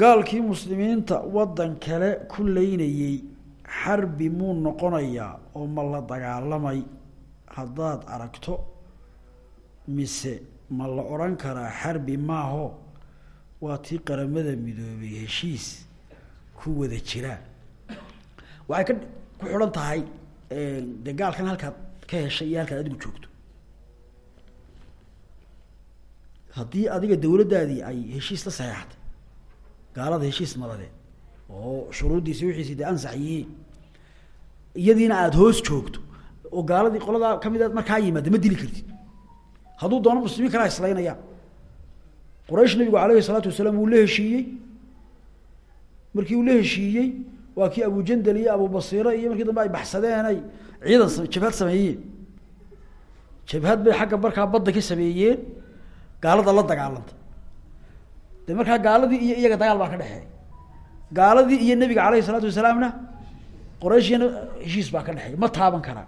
Gaalkii muslimiinta waddan kale ku leynayey xarbi muu noqonayaa oo ma la dagaalamay? Haddaad aragto mise ma la odhan karaa xarbi maaho waa tii qaramada midoobay heshiis ku wada jiraa waxay ka ku xidhan tahay dee gaalkan halkaad ka heshay iyo halkaad adigu joogto. Haddii adiga dawladdaadii ay heshiis la saxeexatay gaalada heshiis nabadeed oo shuruuddiisi wixiisi dee ansax yihiin iyadiina aada hoos joogto oo gaaladii qoladaa ka mid a markaa yimaada ma dili kartid. Hadduu doono muslimiin kalaa islaynayaan quraysh nabigu alayhi salaatu wasalaam wuu la heshiiyey. Markii uu la heshiiyey waa kii abujandal iyo abubasiire iyo markii dambe ay baxsadeen ay ciidan jabhad sameeyeen. Jabhad bay xagga markaa badda ka sameeyeen gaalada la dagaalanta. De markaa gaaladii iyo iyaga dagaal baa ka dhexeeya. Gaaladii iyo nebiga alayhi salaatu wasalaamna qorayshiyana heshiis baa ka dhexeeya. Ma taaban karaa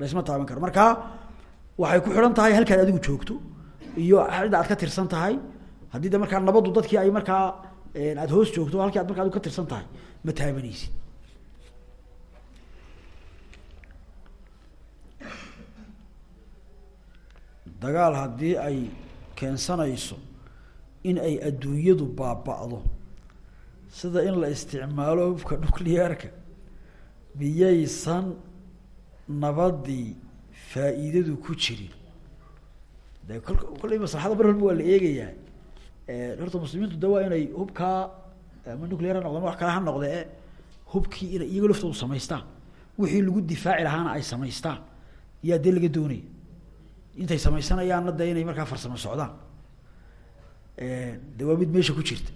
laysma taaban karo. Markaa waxay ku xidhan tahay halkaad adigu joogto iyo cidda aad ka tirsan tahay haddii de markaa nabaddu dadkii ay markaa aada hoos joogto halkii ad marka adigu ka tirsan tahay ma taabanaysid. Dagaal haddii ay keensanayso in ay adduunyadu baaba'do sida in la isticmaalo hubka nuclearka miyaysan nabadii faa'iidadu ku jirin. De kol maslaxada bar walba waa la eegayaa horta muslimiintu de waa inay hubkaa ama nuclear ha noqdo ama wax kale ha noqde e hubkii inay iyago laftoodu samaystaan. Wixii lagu difaaci lahaana ay samaystaan. Yaa dee laga doonaya intay samaysanayaanna de inay markaa farsamo socdaan. De waa mid meesha ku jirta.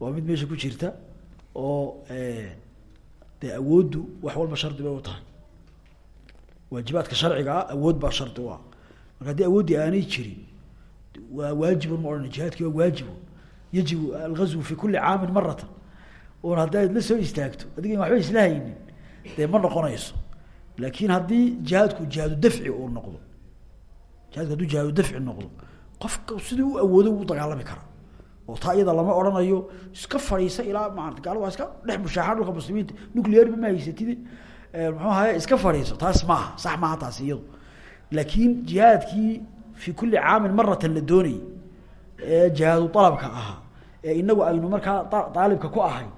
Waa mid meesha ku jirta oo dee awooddu wax walba shardi bay u tahay. Waajibaadka sharciga ah awood baa shardi u ah. Marka haddii awooddii aanay jirin waa waajibun ma odhana jihaadki waa waajibu yajibu algazwu fi kuli caamin maratan oon haddi aad la soo istaagto adiga waxba isla haynin dee ma noqonayso. Laakin haddii jihaadku jihaadu dafci uu noqdo jihaadku hadduu jihaadu dafci noqdo qofka sidii u awoodo wuu dagaalami karaa. Oo taa iyada lama odhanayo iska fadhiisa ilaa maarata gaalo waa iska dhex bushaaxa dhulka muslimiinta nuclearba ma haysatide muxuu ahaye iska fadhiiso taas maaha sax maaha taas iyadu. Laakiin jihaadkii fi kuli caamin maratan la doonayay ee jihaadu alabka ahaa ee inagu aynu markaa daalibka ku ahay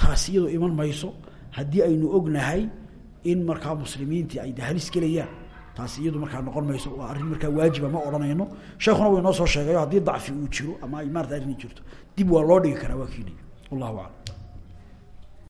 taas iyadu iman mayso haddii aynu ognahay in markaa muslimiintii ay halis gelayaan taas iyadu markaa noqon mayso waa arrin markaa waajiba ma odhanayno. Sheekuna wa inoo soo sheegayo haddii dacfi uu jiro ama ay maarata arrini jirto dib waa loo dhigi karaa waa kiinay. Wallahu aclam